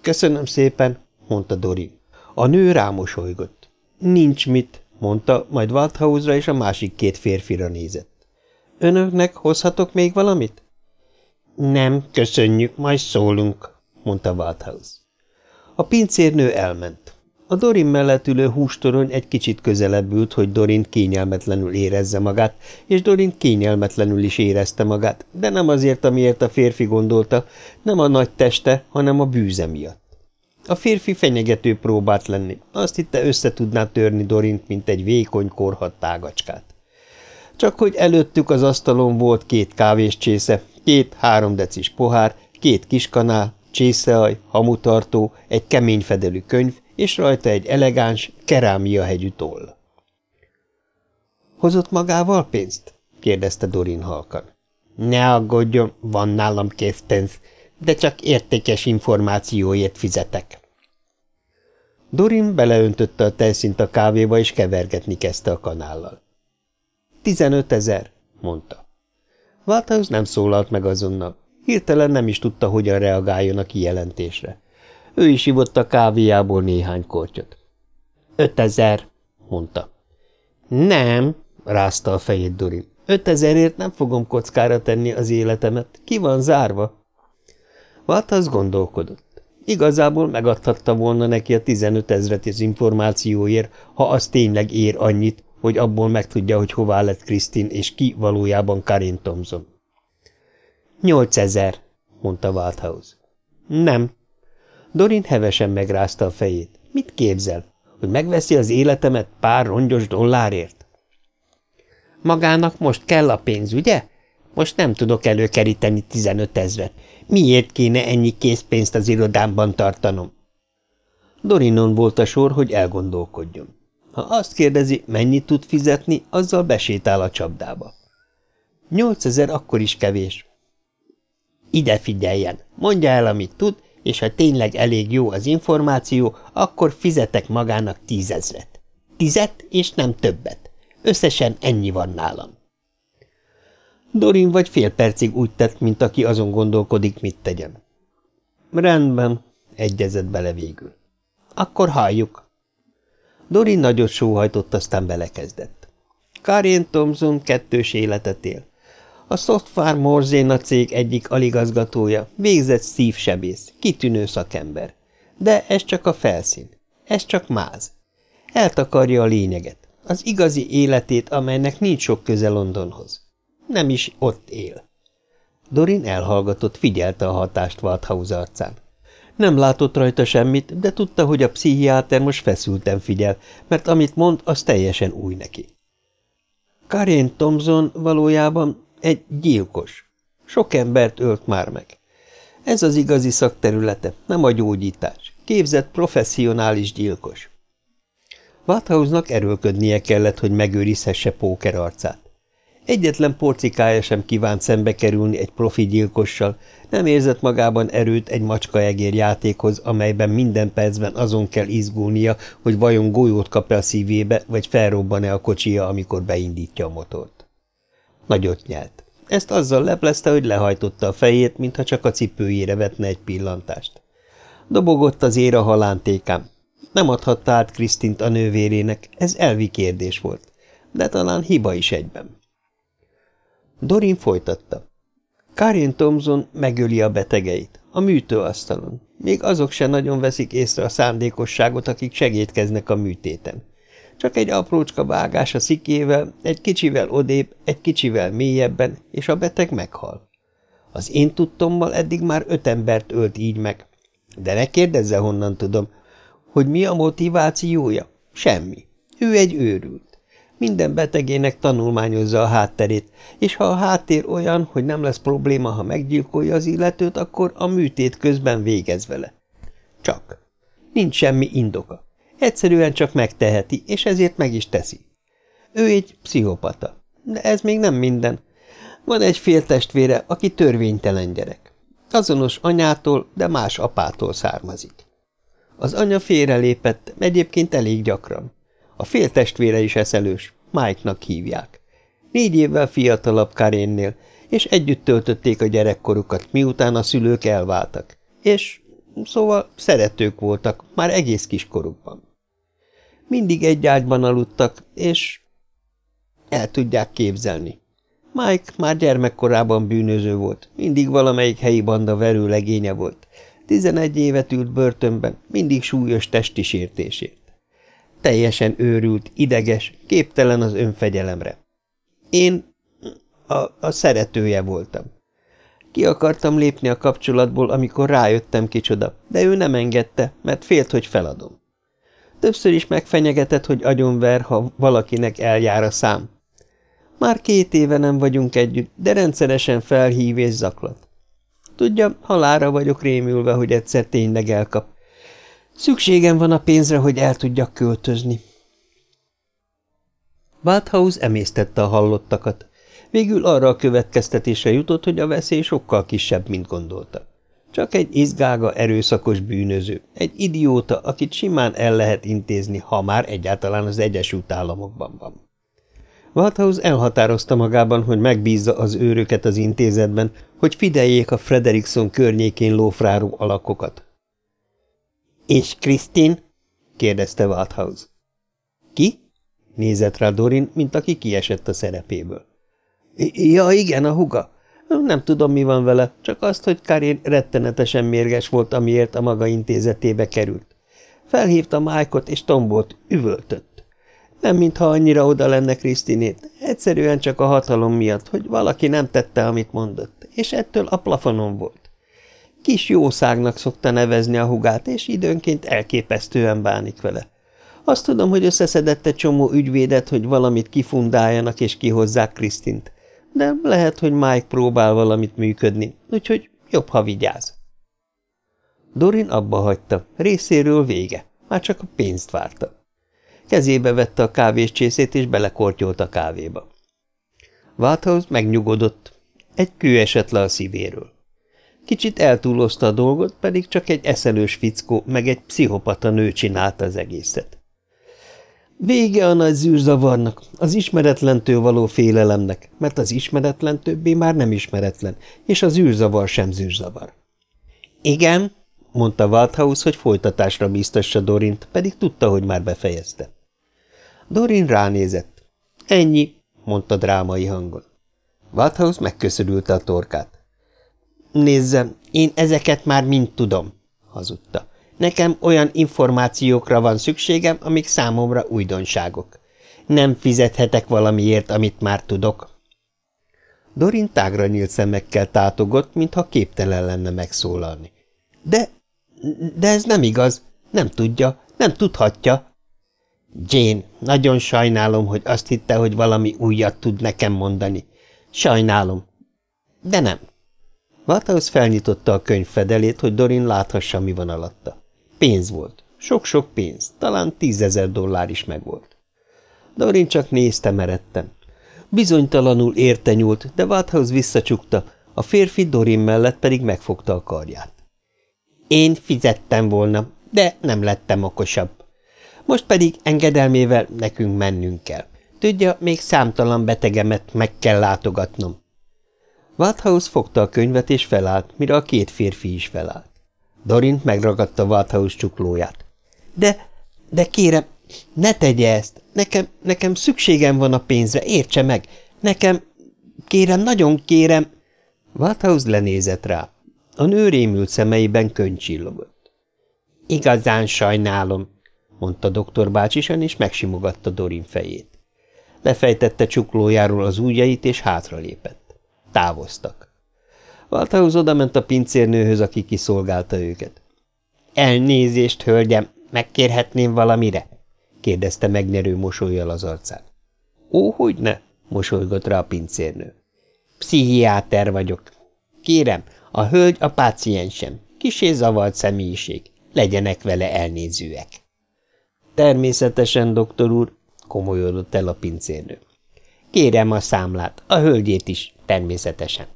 Köszönöm szépen, mondta Dorin. A nő rámosolygott. Nincs mit, mondta, majd Walthausra és a másik két férfira nézett. Önöknek hozhatok még valamit? Nem, köszönjük, majd szólunk, mondta Walthaus. A pincérnő elment. A Dorin mellett ülő hústorony egy kicsit közelebb ült, hogy Dorin kényelmetlenül érezze magát, és Dorin kényelmetlenül is érezte magát, de nem azért, amiért a férfi gondolta, nem a nagy teste, hanem a bűze miatt. A férfi fenyegető próbált lenni, azt hitte össze tudná törni Dorint, mint egy vékony korhat tágacskát. Csak hogy előttük az asztalon volt két kávéscsésze, két három decis pohár, két kiskanál, csészeaj, hamutartó, egy kemény fedelű könyv, és rajta egy elegáns, kerámiahegyű toll. – Hozott magával pénzt? – kérdezte Dorin halkan. – Ne aggódjon, van nálam készpénz, de csak értékes információért fizetek. Dorin beleöntötte a tejszint a kávéba, és kevergetni kezdte a kanállal. Tizenöt ezer, mondta. Walthouse nem szólalt meg azonnal. Hirtelen nem is tudta, hogyan reagáljon a kijelentésre. Ő is ivott a kávéjából néhány kortyot. Ötezer, mondta. Nem, rázta a fejét Dorin. Ötezerért nem fogom kockára tenni az életemet. Ki van zárva? Walthouse gondolkodott. Igazából megadhatta volna neki a 15 ezret az információért, ha az tényleg ér annyit, hogy abból megtudja, hogy hová lett Krisztin, és ki valójában Karin Thompson. Nyolcezer, mondta Walthouse. Nem. Dorin hevesen megrázta a fejét. Mit képzel? Hogy megveszi az életemet pár rongyos dollárért? Magának most kell a pénz, ugye? Most nem tudok előkeríteni tizenöt ezret. Miért kéne ennyi készpénzt az irodámban tartanom? Dorinon volt a sor, hogy elgondolkodjon. Ha azt kérdezi, mennyit tud fizetni, azzal besétál a csapdába. Nyolcezer akkor is kevés. Ide figyeljen, mondja el, amit tud, és ha tényleg elég jó az információ, akkor fizetek magának tízezret. Tizet, és nem többet. Összesen ennyi van nálam. Dorin vagy fél percig úgy tett, mint aki azon gondolkodik, mit tegyen. Rendben, egyezett bele végül. Akkor halljuk. Dorin nagyot sóhajtott, aztán belekezdett. Karin Thompson kettős életet él. A Software Morzéna cég egyik aligazgatója, végzett szívsebész, kitűnő szakember. De ez csak a felszín. Ez csak máz. Eltakarja a lényeget, az igazi életét, amelynek nincs sok köze Londonhoz. Nem is ott él. Dorin elhallgatott, figyelte a hatást Walthouse arcán. Nem látott rajta semmit, de tudta, hogy a pszichiáter most feszülten figyel, mert amit mond, az teljesen új neki. Karen Thompson valójában egy gyilkos. Sok embert ölt már meg. Ez az igazi szakterülete, nem a gyógyítás. Képzett professzionális gyilkos. Wathausnak erőlködnie kellett, hogy megőrizhesse póker arcát. Egyetlen porcikája sem kívánt szembe kerülni egy profi gyilkossal, nem érzett magában erőt egy macskaegér játékhoz, amelyben minden percben azon kell izgulnia, hogy vajon golyót kap-e a szívébe, vagy felrobban-e a kocsia, amikor beindítja a motort. Nagyot nyelt. Ezt azzal leplezte, hogy lehajtotta a fejét, mintha csak a cipőjére vetne egy pillantást. Dobogott az ér a halántékám. Nem adhatta át Krisztint a nővérének, ez elvi kérdés volt, de talán hiba is egyben. Dorin folytatta. Karin Thompson megöli a betegeit, a műtőasztalon. Még azok se nagyon veszik észre a szándékosságot, akik segítkeznek a műtéten. Csak egy aprócska vágás a szikével, egy kicsivel odébb, egy kicsivel mélyebben, és a beteg meghal. Az én tudtommal eddig már öt embert ölt így meg. De ne kérdezze, honnan tudom, hogy mi a motivációja? Semmi. Ő egy őrült. Minden betegének tanulmányozza a hátterét, és ha a háttér olyan, hogy nem lesz probléma, ha meggyilkolja az illetőt, akkor a műtét közben végez vele. Csak. Nincs semmi indoka. Egyszerűen csak megteheti, és ezért meg is teszi. Ő egy pszichopata. De ez még nem minden. Van egy féltestvére, aki törvénytelen gyerek. Azonos anyától, de más apától származik. Az anya félrelépett, egyébként elég gyakran. A féltestvére is eszelős, Mike-nak hívják. Négy évvel fiatalabb Karénnél, és együtt töltötték a gyerekkorukat, miután a szülők elváltak. És szóval szeretők voltak, már egész kiskorukban. Mindig egy ágyban aludtak, és el tudják képzelni. Mike már gyermekkorában bűnöző volt, mindig valamelyik helyi banda verőlegénye volt. Tizenegy évet ült börtönben, mindig súlyos testi sértésért. Teljesen őrült, ideges, képtelen az önfegyelemre. Én a, a szeretője voltam. Ki akartam lépni a kapcsolatból, amikor rájöttem kicsoda, de ő nem engedte, mert félt, hogy feladom. Többször is megfenyegetett, hogy agyonver, ha valakinek eljár a szám. Már két éve nem vagyunk együtt, de rendszeresen felhív és zaklat. Tudja, halára vagyok rémülve, hogy egyszer tényleg elkap, Szükségem van a pénzre, hogy el tudjak költözni. Walthouse emésztette a hallottakat. Végül arra a következtetésre jutott, hogy a veszély sokkal kisebb, mint gondolta. Csak egy izgága, erőszakos bűnöző, egy idióta, akit simán el lehet intézni, ha már egyáltalán az Egyesült Államokban van. Walthouse elhatározta magában, hogy megbízza az őröket az intézetben, hogy figyeljék a Frederickson környékén lófráró alakokat. – És Krisztin? – kérdezte Walthouse. – Ki? – nézett rá Dorin, mint aki kiesett a szerepéből. – Ja, igen, a huga. Nem tudom, mi van vele, csak azt, hogy Karin rettenetesen mérges volt, amiért a maga intézetébe került. Felhívta Mike-ot, és tombolt, üvöltött. Nem mintha annyira oda lenne Krisztinét, egyszerűen csak a hatalom miatt, hogy valaki nem tette, amit mondott, és ettől a plafonon volt. Kis jószágnak szokta nevezni a hugát, és időnként elképesztően bánik vele. Azt tudom, hogy összeszedett egy csomó ügyvédet, hogy valamit kifundáljanak és kihozzák Krisztint, de lehet, hogy Mike próbál valamit működni, úgyhogy jobb, ha vigyáz. Dorin abba hagyta, részéről vége, már csak a pénzt várta. Kezébe vette a kávéscsészét, és belekortyolt a kávéba. Walthouse megnyugodott, egy kő esett le a szívéről. Kicsit eltúlozta a dolgot, pedig csak egy eszelős fickó, meg egy pszichopata nő csinálta az egészet. Vége a nagy zűrzavarnak, az ismeretlentől való félelemnek, mert az ismeretlen többé már nem ismeretlen, és az zűrzavar sem zűrzavar. Igen, mondta Walthouse, hogy folytatásra bíztassa Dorint, pedig tudta, hogy már befejezte. Dorin ránézett. Ennyi, mondta drámai hangon. Walthouse megköszörülte a torkát. Nézze, én ezeket már mind tudom, hazudta. Nekem olyan információkra van szükségem, amik számomra újdonságok. Nem fizethetek valamiért, amit már tudok. Dorin tágra nyílt szemekkel tátogott, mintha képtelen lenne megszólalni. De, de ez nem igaz. Nem tudja, nem tudhatja. Jane, nagyon sajnálom, hogy azt hitte, hogy valami újat tud nekem mondani. Sajnálom. De nem. Wathaus felnyitotta a könyv fedelét, hogy Dorin láthassa, mi van alatta. Pénz volt. Sok-sok pénz. Talán tízezer dollár is megvolt. Dorin csak nézte meredten. Bizonytalanul érte nyúlt, de Wathaus visszacsukta, a férfi Dorin mellett pedig megfogta a karját. Én fizettem volna, de nem lettem okosabb. Most pedig engedelmével nekünk mennünk kell. Tudja, még számtalan betegemet meg kell látogatnom. Wathaus fogta a könyvet és felállt, mire a két férfi is felállt. Dorint megragadta Wathaus csuklóját. De, de kérem, ne tegye ezt! Nekem, nekem szükségem van a pénzre, értse meg! Nekem, kérem, nagyon kérem! Wathaus lenézett rá. A nő rémült szemeiben könyv csillogott. Igazán sajnálom, mondta doktor bácsisan, és megsimogatta Dorin fejét. Lefejtette csuklójáról az ujjait, és hátralépett. Távoztak. Walthaus odament a pincérnőhöz, aki kiszolgálta őket. – Elnézést, hölgyem, megkérhetném valamire? – kérdezte megnyerő mosolyjal az arcán. – Ó, hogy ne? – mosolygott rá a pincérnő. – Pszichiáter vagyok. Kérem, a hölgy a páciensem, kisé zavart személyiség, legyenek vele elnézőek. Természetesen, doktor úr, komolyodott el a pincérnő. Kérem a számlát, a hölgyét is, természetesen.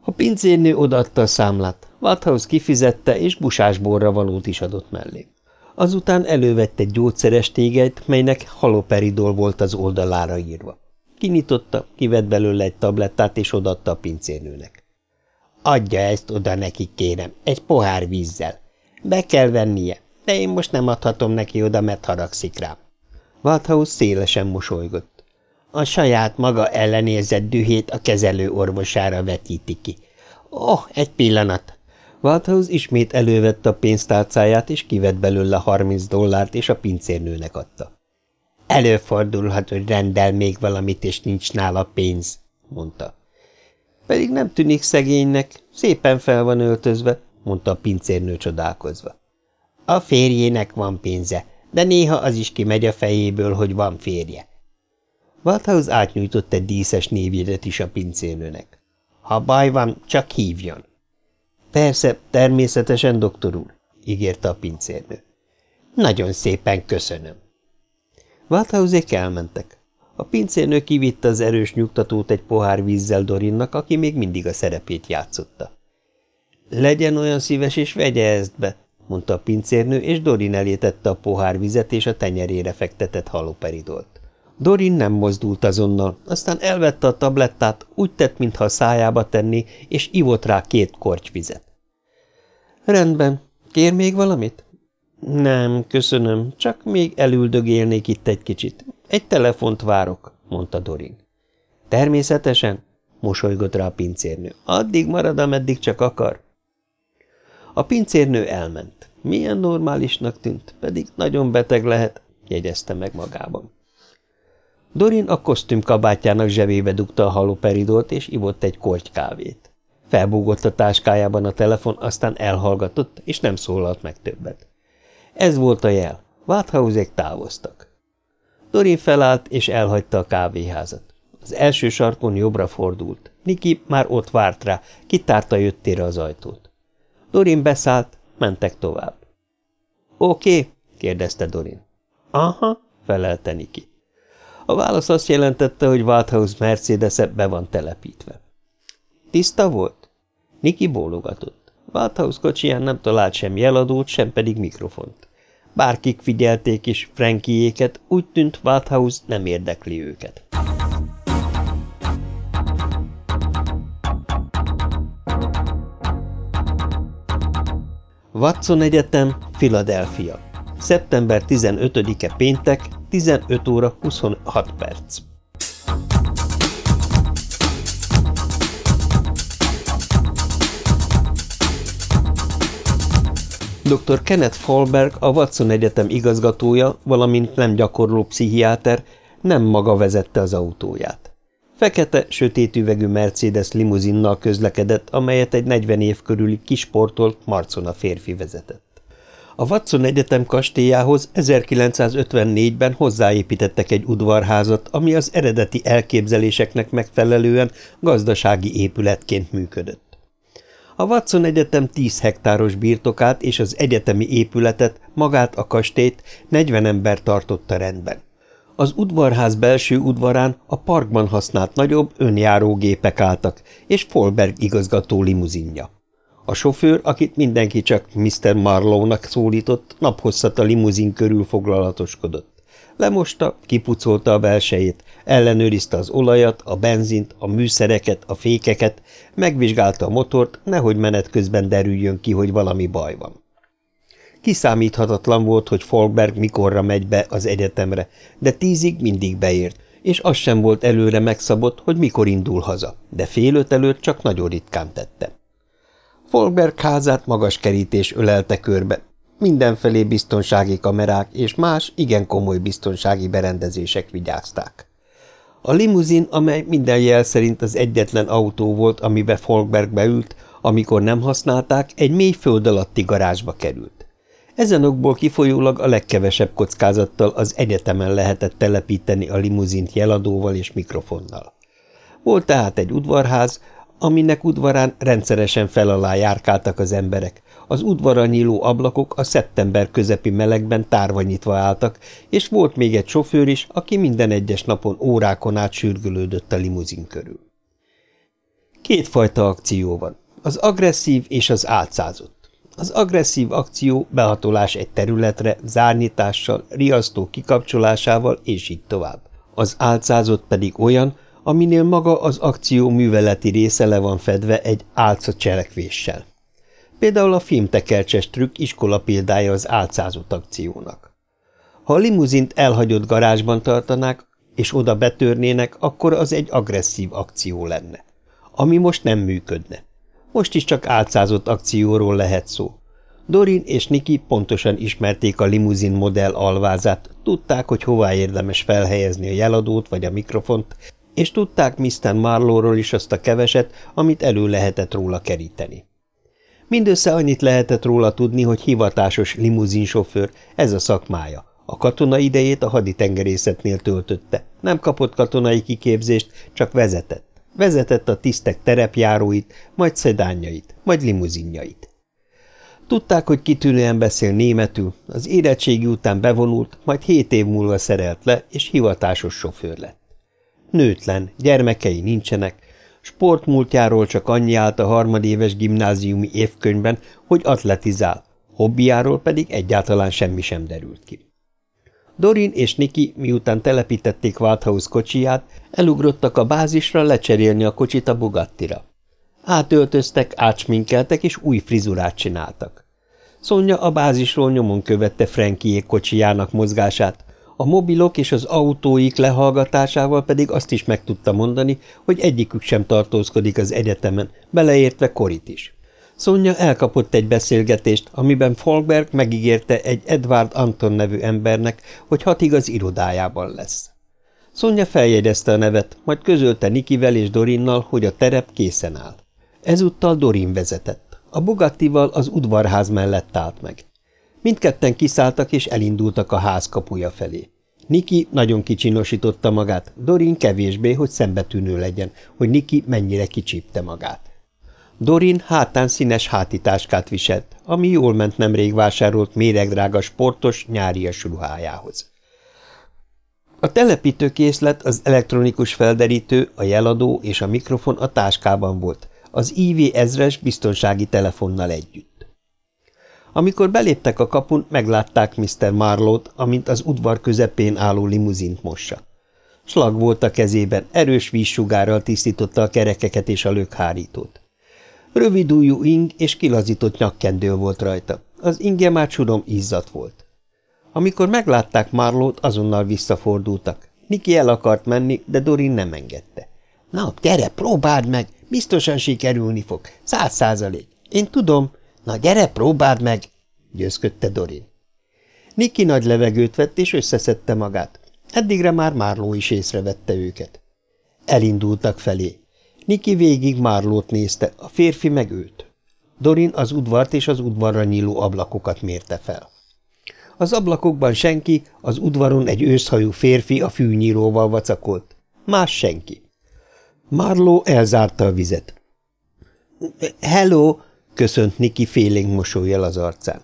A pincérnő odaadta a számlát, Wathaus kifizette, és busásborra valót is adott mellé. Azután elővette egy gyógyszeres tégelyt, melynek haloperidol volt az oldalára írva. Kinyitotta, kivett belőle egy tablettát, és odaadta a pincérnőnek. Adja ezt oda neki, kérem, egy pohár vízzel. Be kell vennie, de én most nem adhatom neki oda, mert haragszik rám. Walthouse szélesen mosolygott. A saját maga ellenérzett dühét a kezelő orvosára vetíti ki. Oh, egy pillanat! Walthouse ismét elővette a pénztárcáját, és kivett belőle 30 dollárt, és a pincérnőnek adta. Előfordulhat, hogy rendel még valamit, és nincs nála pénz, mondta. Pedig nem tűnik szegénynek, szépen fel van öltözve, mondta a pincérnő csodálkozva. A férjének van pénze, de néha az is kimegy a fejéből, hogy van férje. Walthouse átnyújtott egy díszes névjegyet is a pincérnőnek. Ha baj van, csak hívjon. Persze, természetesen, doktor úr, ígérte a pincérnő. Nagyon szépen köszönöm. Walthausék elmentek. A pincérnő kivitte az erős nyugtatót egy pohár vízzel Dorinnak, aki még mindig a szerepét játszotta. Legyen olyan szíves, és vegye ezt be, mondta a pincérnő, és Dorin elé tette a pohár vizet és a tenyerére fektetett haloperidolt. Dorin nem mozdult azonnal, aztán elvette a tablettát, úgy tett, mintha a szájába tenni, és ivott rá két korty vizet. Rendben. Kér még valamit? Nem, köszönöm, csak még elüldögélnék itt egy kicsit. Egy telefont várok, mondta Dorin. Természetesen, mosolygott rá a pincérnő. Addig marad, ameddig csak akar. A pincérnő elment. Milyen normálisnak tűnt, pedig nagyon beteg lehet, jegyezte meg magában. Dorin a kosztüm kabátjának zsebébe dugta a haloperidolt, és ivott egy korty kávét. Felbúgott a táskájában a telefon, aztán elhallgatott, és nem szólalt meg többet. Ez volt a jel. Wathausek távoztak. Dorin felállt, és elhagyta a kávéházat. Az első sarkon jobbra fordult. Niki már ott várt rá, kitárta jöttére az ajtót. Dorin beszállt, mentek tovább. Oké? Kérdezte Dorin. Aha, felelte Niki. A válasz azt jelentette, hogy Walthouse mercedes -e be van telepítve. Tiszta volt? Niki bólogatott. Walthouse kocsiján nem talált sem jeladót, sem pedig mikrofont. Bárkik figyelték is Frankiéket, úgy tűnt Walthouse nem érdekli őket. Watson Egyetem, Philadelphia. Szeptember 15-e péntek, 15 óra 26 perc. Dr. Kenneth Fallberg, a Watson Egyetem igazgatója, valamint nem gyakorló pszichiáter, nem maga vezette az autóját. Fekete, sötét üvegű Mercedes limuzinnal közlekedett, amelyet egy 40 év körüli kisportolt Marcona férfi vezetett. A Watson Egyetem kastélyához 1954-ben hozzáépítettek egy udvarházat, ami az eredeti elképzeléseknek megfelelően gazdasági épületként működött. A Watson Egyetem 10 hektáros birtokát és az egyetemi épületet, magát a kastélyt 40 ember tartotta rendben. Az udvarház belső udvarán a parkban használt nagyobb önjáró gépek álltak, és Folberg igazgató limuzinja. A sofőr, akit mindenki csak Mr. Marlowe-nak szólított, naphosszat a limuzin körül foglalatoskodott. Lemosta, kipucolta a belsejét, ellenőrizte az olajat, a benzint, a műszereket, a fékeket, megvizsgálta a motort, nehogy menet közben derüljön ki, hogy valami baj van. Kiszámíthatatlan volt, hogy Folkberg mikorra megy be az egyetemre, de tízig mindig beért, és az sem volt előre megszabott, hogy mikor indul haza, de fél öt előtt csak nagyon ritkán tette. Folkberg házát magas kerítés ölelte körbe, mindenfelé biztonsági kamerák és más, igen komoly biztonsági berendezések vigyázták. A limuzin, amely minden jel szerint az egyetlen autó volt, amibe Folkberg beült, amikor nem használták, egy mély föld alatti garázsba került. Ezen okból kifolyólag a legkevesebb kockázattal az egyetemen lehetett telepíteni a limuzint jeladóval és mikrofonnal. Volt tehát egy udvarház, aminek udvarán rendszeresen fel alá járkáltak az emberek. Az udvara nyíló ablakok a szeptember közepi melegben tárva nyitva álltak, és volt még egy sofőr is, aki minden egyes napon órákon át sürgülődött a limuzin körül. Kétfajta akció van, az agresszív és az álcázott. Az agresszív akció behatolás egy területre, zárnyítással, riasztó kikapcsolásával, és így tovább. Az álcázott pedig olyan, aminél maga az akció műveleti része le van fedve egy álca cselekvéssel. Például a filmtekercses trükk iskola példája az álcázott akciónak. Ha a limuzint elhagyott garázsban tartanák, és oda betörnének, akkor az egy agresszív akció lenne, ami most nem működne. Most is csak álcázott akcióról lehet szó. Dorin és Niki pontosan ismerték a limuzin modell alvázát, tudták, hogy hová érdemes felhelyezni a jeladót vagy a mikrofont, és tudták Mr. Marlóról is azt a keveset, amit elő lehetett róla keríteni. Mindössze annyit lehetett róla tudni, hogy hivatásos limuzinsofőr, ez a szakmája. A katona idejét a haditengerészetnél töltötte, nem kapott katonai kiképzést, csak vezetett. Vezetett a tisztek terepjáróit, majd szedányait, majd limuzinjait. Tudták, hogy kitűnően beszél németül, az érettségi után bevonult, majd hét év múlva szerelt le, és hivatásos sofőr lett. Nőtlen, gyermekei nincsenek, sportmúltjáról csak annyi állt a harmadéves gimnáziumi évkönyvben, hogy atletizál, hobbiáról pedig egyáltalán semmi sem derült ki. Dorin és Niki, miután telepítették Walthouse kocsiját, elugrottak a bázisra lecserélni a kocsit a Bugattira. Átöltöztek, átsminkeltek és új frizurát csináltak. Szonya a bázisról nyomon követte Frankiék kocsijának mozgását, a mobilok és az autóik lehallgatásával pedig azt is meg tudta mondani, hogy egyikük sem tartózkodik az egyetemen, beleértve Korit is. Szonya elkapott egy beszélgetést, amiben Folkberg megígérte egy Edward Anton nevű embernek, hogy hatig az irodájában lesz. Szonya feljegyezte a nevet, majd közölte Nikivel és Dorinnal, hogy a terep készen áll. Ezúttal Dorin vezetett. A Bugattival az udvarház mellett állt meg. Mindketten kiszálltak és elindultak a ház kapuja felé. Niki nagyon kicsinosította magát, Dorin kevésbé, hogy szembetűnő legyen, hogy Niki mennyire kicsípte magát. Dorin hátán színes hátitáskát viselt, ami jól ment nemrég vásárolt méregdrága sportos nyári ruhájához. A telepítőkészlet, az elektronikus felderítő, a jeladó és a mikrofon a táskában volt, az IV ezres biztonsági telefonnal együtt. Amikor beléptek a kapun, meglátták Mr. Marlót, amint az udvar közepén álló limuzint mossa. Slag volt a kezében, erős vízsugárral tisztította a kerekeket és a lökhárítót. Rövidújú ing és kilazított nyakkendő volt rajta. Az inge már csurom izzadt volt. Amikor meglátták Marlót, azonnal visszafordultak. Niki el akart menni, de Dorin nem engedte. – Na, gyere, próbáld meg! Biztosan sikerülni fog. Száz százalék. Én tudom, Na gyere, próbáld meg! győzködte Dorin. Niki nagy levegőt vett, és összeszedte magát. Eddigre már Márló is észrevette őket. Elindultak felé. Niki végig Márlót nézte, a férfi meg őt. Dorin az udvart és az udvarra nyíló ablakokat mérte fel. Az ablakokban senki, az udvaron egy őszhajú férfi a fűnyíróval vacakolt. Más senki. Marló elzárta a vizet. – Hello! – köszönt Niki félénk mosolyjal az arcán.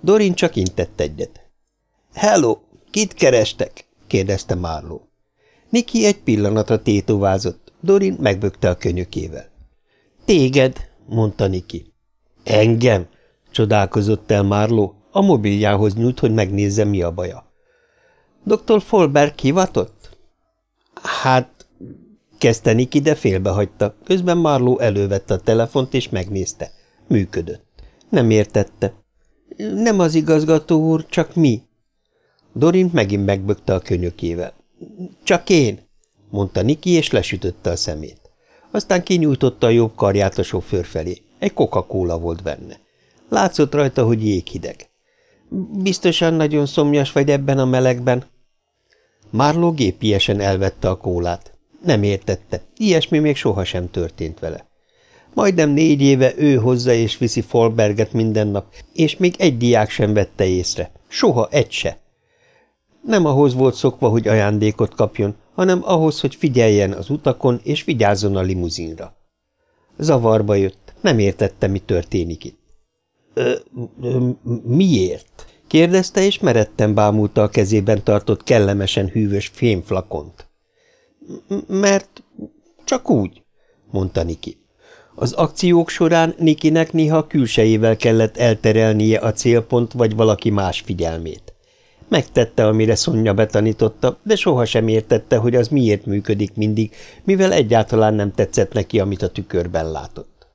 Dorin csak intett egyet. – Hello! Kit kerestek? – kérdezte Marló. Niki egy pillanatra tétovázott, Dorin megbökte a könyökével. – Téged! – mondta Niki. – Engem? – csodálkozott el Marló, a mobiljához nyújt, hogy megnézze, mi a baja. – Dr. Folberg hivatott? – Hát, kezdte Niki, de félbehagyta. Közben Marló elővette a telefont, és megnézte. Működött. Nem értette. – Nem az igazgató úr, csak mi. Dorint megint megbökte a könyökével. – Csak én – mondta Niki, és lesütötte a szemét. Aztán kinyújtotta a jobb karját a sofőr felé. Egy Coca-Cola volt benne. Látszott rajta, hogy jéghideg. Biztosan nagyon szomjas vagy ebben a melegben. Márló gépiesen elvette a kólát. Nem értette, ilyesmi még sohasem történt vele. Majdnem négy éve ő hozza és viszi Folberget minden nap, és még egy diák sem vette észre. Soha egy se. Nem ahhoz volt szokva, hogy ajándékot kapjon, hanem ahhoz, hogy figyeljen az utakon és vigyázzon a limuzinra. Zavarba jött, nem értette, mi történik itt. Ö, ö, miért? kérdezte, és meretten bámulta a kezében tartott kellemesen hűvös fémflakont. Mert csak úgy, mondta Niki. Az akciók során Nikinek néha külsejével kellett elterelnie a célpont vagy valaki más figyelmét. Megtette, amire Szonya betanította, de sohasem értette, hogy az miért működik mindig, mivel egyáltalán nem tetszett neki, amit a tükörben látott.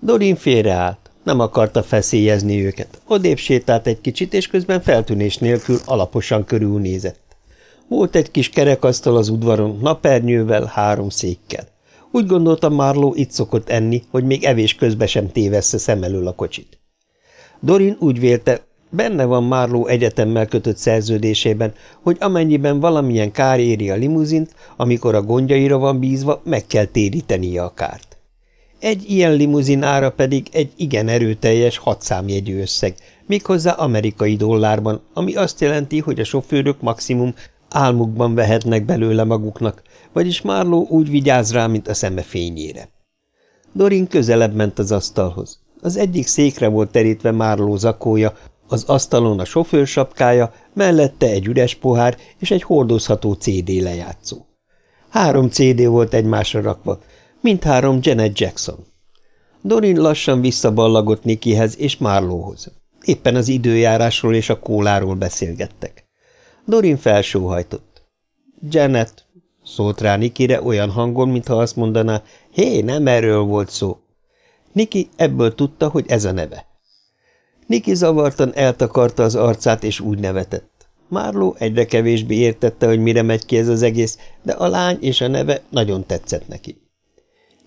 Dorin félreállt. Nem akarta feszélyezni őket. Odébb sétált egy kicsit, és közben feltűnés nélkül alaposan körülnézett. Volt egy kis kerekasztal az udvaron, napernyővel, három székkel. Úgy gondolta Marló itt szokott enni, hogy még evés közben sem tévessze szem elől a kocsit. Dorin úgy vélte, benne van Marló egyetemmel kötött szerződésében, hogy amennyiben valamilyen kár éri a limuzint, amikor a gondjaira van bízva, meg kell térítenie a kárt. Egy ilyen limuzin ára pedig egy igen erőteljes hatszámjegyű összeg, méghozzá amerikai dollárban, ami azt jelenti, hogy a sofőrök maximum álmukban vehetnek belőle maguknak, vagyis Márló úgy vigyáz rá, mint a szeme fényére. Dorin közelebb ment az asztalhoz. Az egyik székre volt terítve Márló zakója, az asztalon a sofőr sapkája, mellette egy üres pohár és egy hordozható CD lejátszó. Három CD volt egymásra rakva, Mindhárom Janet Jackson. Dorin lassan visszaballagott Nikihez és Marlóhoz. Éppen az időjárásról és a kóláról beszélgettek. Dorin felsóhajtott. Janet, szólt rá Nikire olyan hangon, mintha azt mondaná, hé, nem erről volt szó. Niki ebből tudta, hogy ez a neve. Niki zavartan eltakarta az arcát, és úgy nevetett. Márló egyre kevésbé értette, hogy mire megy ki ez az egész, de a lány és a neve nagyon tetszett neki.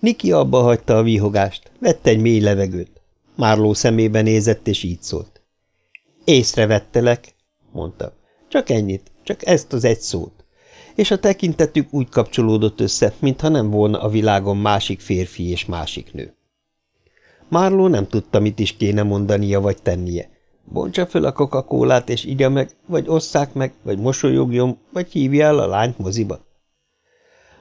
Niki abba hagyta a víhogást, vett egy mély levegőt. Márló szemébe nézett, és így szólt. Észrevettelek, mondta. Csak ennyit, csak ezt az egy szót. És a tekintetük úgy kapcsolódott össze, mintha nem volna a világon másik férfi és másik nő. Márló nem tudta, mit is kéne mondania vagy tennie. Bontsa föl a coca és igya meg, vagy osszák meg, vagy mosolyogjon, vagy hívja el a lányt moziba.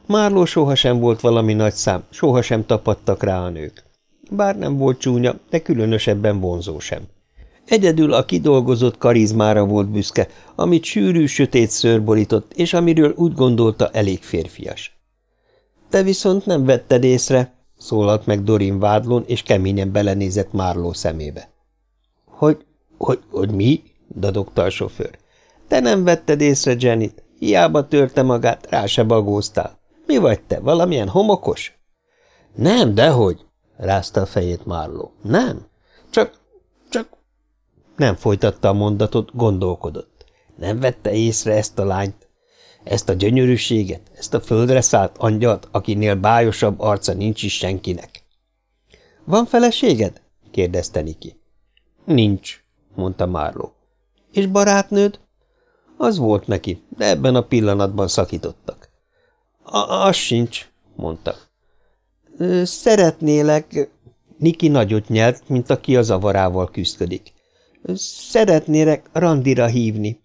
Márló sohasem volt valami nagy szám, sohasem tapadtak rá a nők. Bár nem volt csúnya, de különösebben vonzó sem. Egyedül a kidolgozott karizmára volt büszke, amit sűrű, sötét szőr borított, és amiről úgy gondolta elég férfias. Te viszont nem vetted észre, szólalt meg Dorin vádlón, és keményen belenézett Márló szemébe. Hogy, hogy, hogy mi? dadogta a sofőr. Te nem vetted észre Janet, hiába törte magát, rá se bagóztál. Mi vagy te, valamilyen homokos? Nem, dehogy, rázta a fejét Márló. Nem, csak, csak... Nem folytatta a mondatot, gondolkodott. Nem vette észre ezt a lányt, ezt a gyönyörűséget, ezt a földre szállt angyalt, akinél bájosabb arca nincs is senkinek. Van feleséged? kérdezte Niki. Nincs, mondta Márló. És barátnőd? Az volt neki, de ebben a pillanatban szakítottak. Az sincs, mondta. Szeretnélek... Niki nagyot nyelt, mint aki a zavarával küzdik. Szeretnélek randira hívni.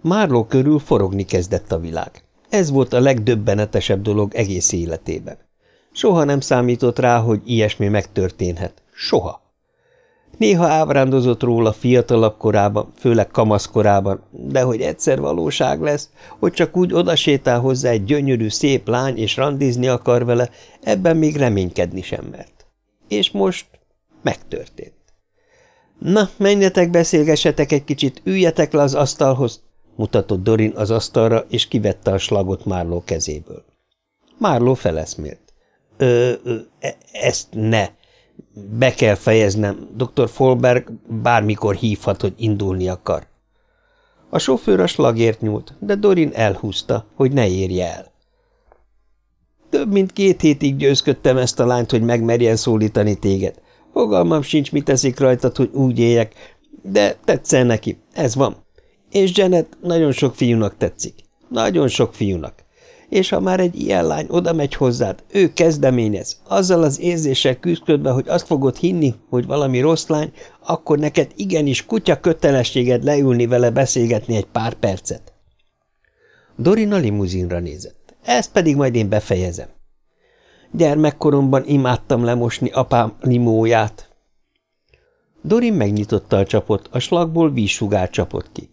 Márló körül forogni kezdett a világ. Ez volt a legdöbbenetesebb dolog egész életében. Soha nem számított rá, hogy ilyesmi megtörténhet. Soha. Néha ábrándozott róla fiatalabb korában, főleg kamaszkorában, de hogy egyszer valóság lesz, hogy csak úgy odasétál hozzá egy gyönyörű, szép lány, és randizni akar vele, ebben még reménykedni sem mert. És most megtörtént. Na, menjetek, beszélgessetek egy kicsit, üljetek le az asztalhoz, mutatott Dorin az asztalra, és kivette a slagot Márló kezéből. Márló feleszmélt. Ö, ö, e, ezt ne. Be kell fejeznem. Dr. Folberg bármikor hívhat, hogy indulni akar. A sofőr a slagért nyúlt, de Dorin elhúzta, hogy ne érje el. Több mint két hétig győzködtem ezt a lányt, hogy megmerjen szólítani téged. Fogalmam sincs, mit teszik rajtad, hogy úgy éljek, de tetszel neki, ez van. És Janet nagyon sok fiúnak tetszik. Nagyon sok fiúnak és ha már egy ilyen lány oda megy hozzád, ő kezdeményez, azzal az érzéssel küzdködve, hogy azt fogod hinni, hogy valami rossz lány, akkor neked igenis kutya kötelességed leülni vele beszélgetni egy pár percet. Dorina limuzinra nézett. Ezt pedig majd én befejezem. Gyermekkoromban imádtam lemosni apám limóját. Dorin megnyitotta a csapot, a slagból vízsugár csapott ki.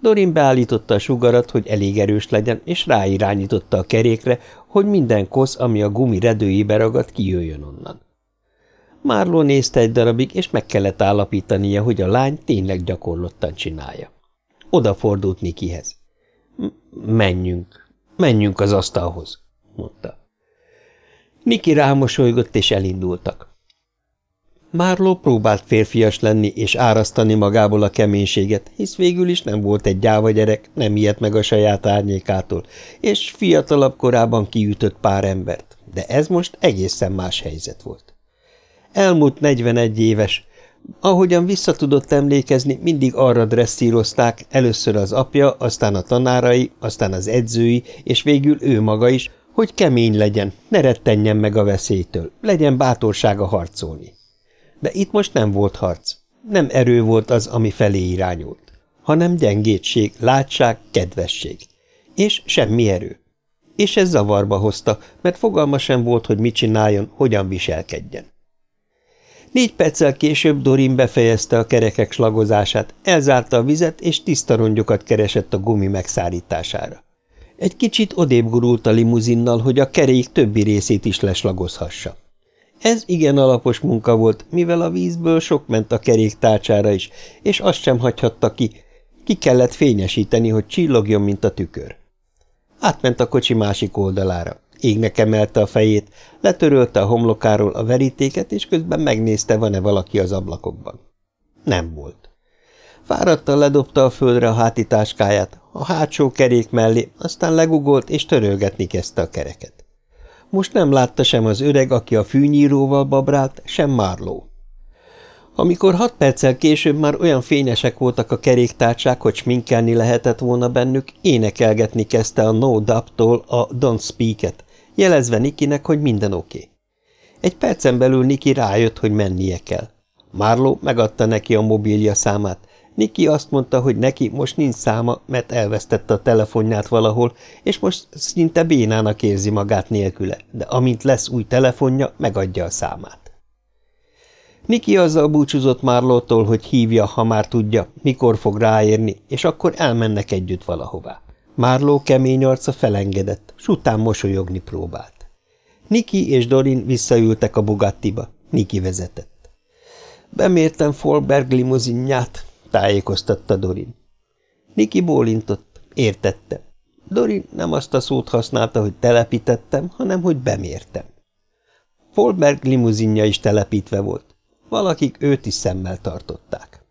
Dorin beállította a sugarat, hogy elég erős legyen, és ráirányította a kerékre, hogy minden kosz, ami a gumi redőjébe ragadt, kijöjjön onnan. Márló nézte egy darabig, és meg kellett állapítania, hogy a lány tényleg gyakorlottan csinálja. Odafordult Nikihez. – Menjünk, menjünk az asztalhoz – mondta. Niki rámosolygott, és elindultak. Márló próbált férfias lenni és árasztani magából a keménységet, hisz végül is nem volt egy gyáva gyerek, nem ilyet meg a saját árnyékától, és fiatalabb korában kiütött pár embert, de ez most egészen más helyzet volt. Elmúlt 41 éves, ahogyan visszatudott emlékezni, mindig arra dresszírozták, először az apja, aztán a tanárai, aztán az edzői, és végül ő maga is, hogy kemény legyen, ne rettenjen meg a veszélytől, legyen bátorsága harcolni. De itt most nem volt harc. Nem erő volt az, ami felé irányult, hanem gyengétség, látság, kedvesség. És semmi erő. És ez zavarba hozta, mert fogalma sem volt, hogy mit csináljon, hogyan viselkedjen. Négy perccel később Dorin befejezte a kerekek slagozását, elzárta a vizet, és tiszta rongyokat keresett a gumi megszárítására. Egy kicsit odébb gurult a limuzinnal, hogy a kerék többi részét is leslagozhassa. Ez igen alapos munka volt, mivel a vízből sok ment a keréktárcsára is, és azt sem hagyhatta ki. Ki kellett fényesíteni, hogy csillogjon, mint a tükör. Átment a kocsi másik oldalára. Égnek emelte a fejét, letörölte a homlokáról a verítéket, és közben megnézte, van-e valaki az ablakokban. Nem volt. Fáradtan ledobta a földre a hátitáskáját, a hátsó kerék mellé, aztán legugolt, és törölgetni kezdte a kereket. Most nem látta sem az öreg, aki a fűnyíróval babrált, sem Márló. Amikor hat perccel később már olyan fényesek voltak a keréktárcsák, hogy sminkelni lehetett volna bennük, énekelgetni kezdte a No Dub-tól a Don't Speak-et, jelezve Nikinek, hogy minden oké. Okay. Egy percen belül Niki rájött, hogy mennie kell. Márló megadta neki a mobilja számát, Niki azt mondta, hogy neki most nincs száma, mert elvesztette a telefonját valahol, és most szinte bénának érzi magát nélküle, de amint lesz új telefonja, megadja a számát. Niki azzal búcsúzott Márlótól, hogy hívja, ha már tudja, mikor fog ráérni, és akkor elmennek együtt valahová. Márló kemény arca felengedett, s után mosolyogni próbált. Niki és Dorin visszaültek a Bugattiba. Niki vezetett. Bemértem Folberg limuzinját, tájékoztatta Dorin. Niki bólintott, értette. Dorin nem azt a szót használta, hogy telepítettem, hanem hogy bemértem. Folberg limuzinja is telepítve volt. Valakik őt is szemmel tartották.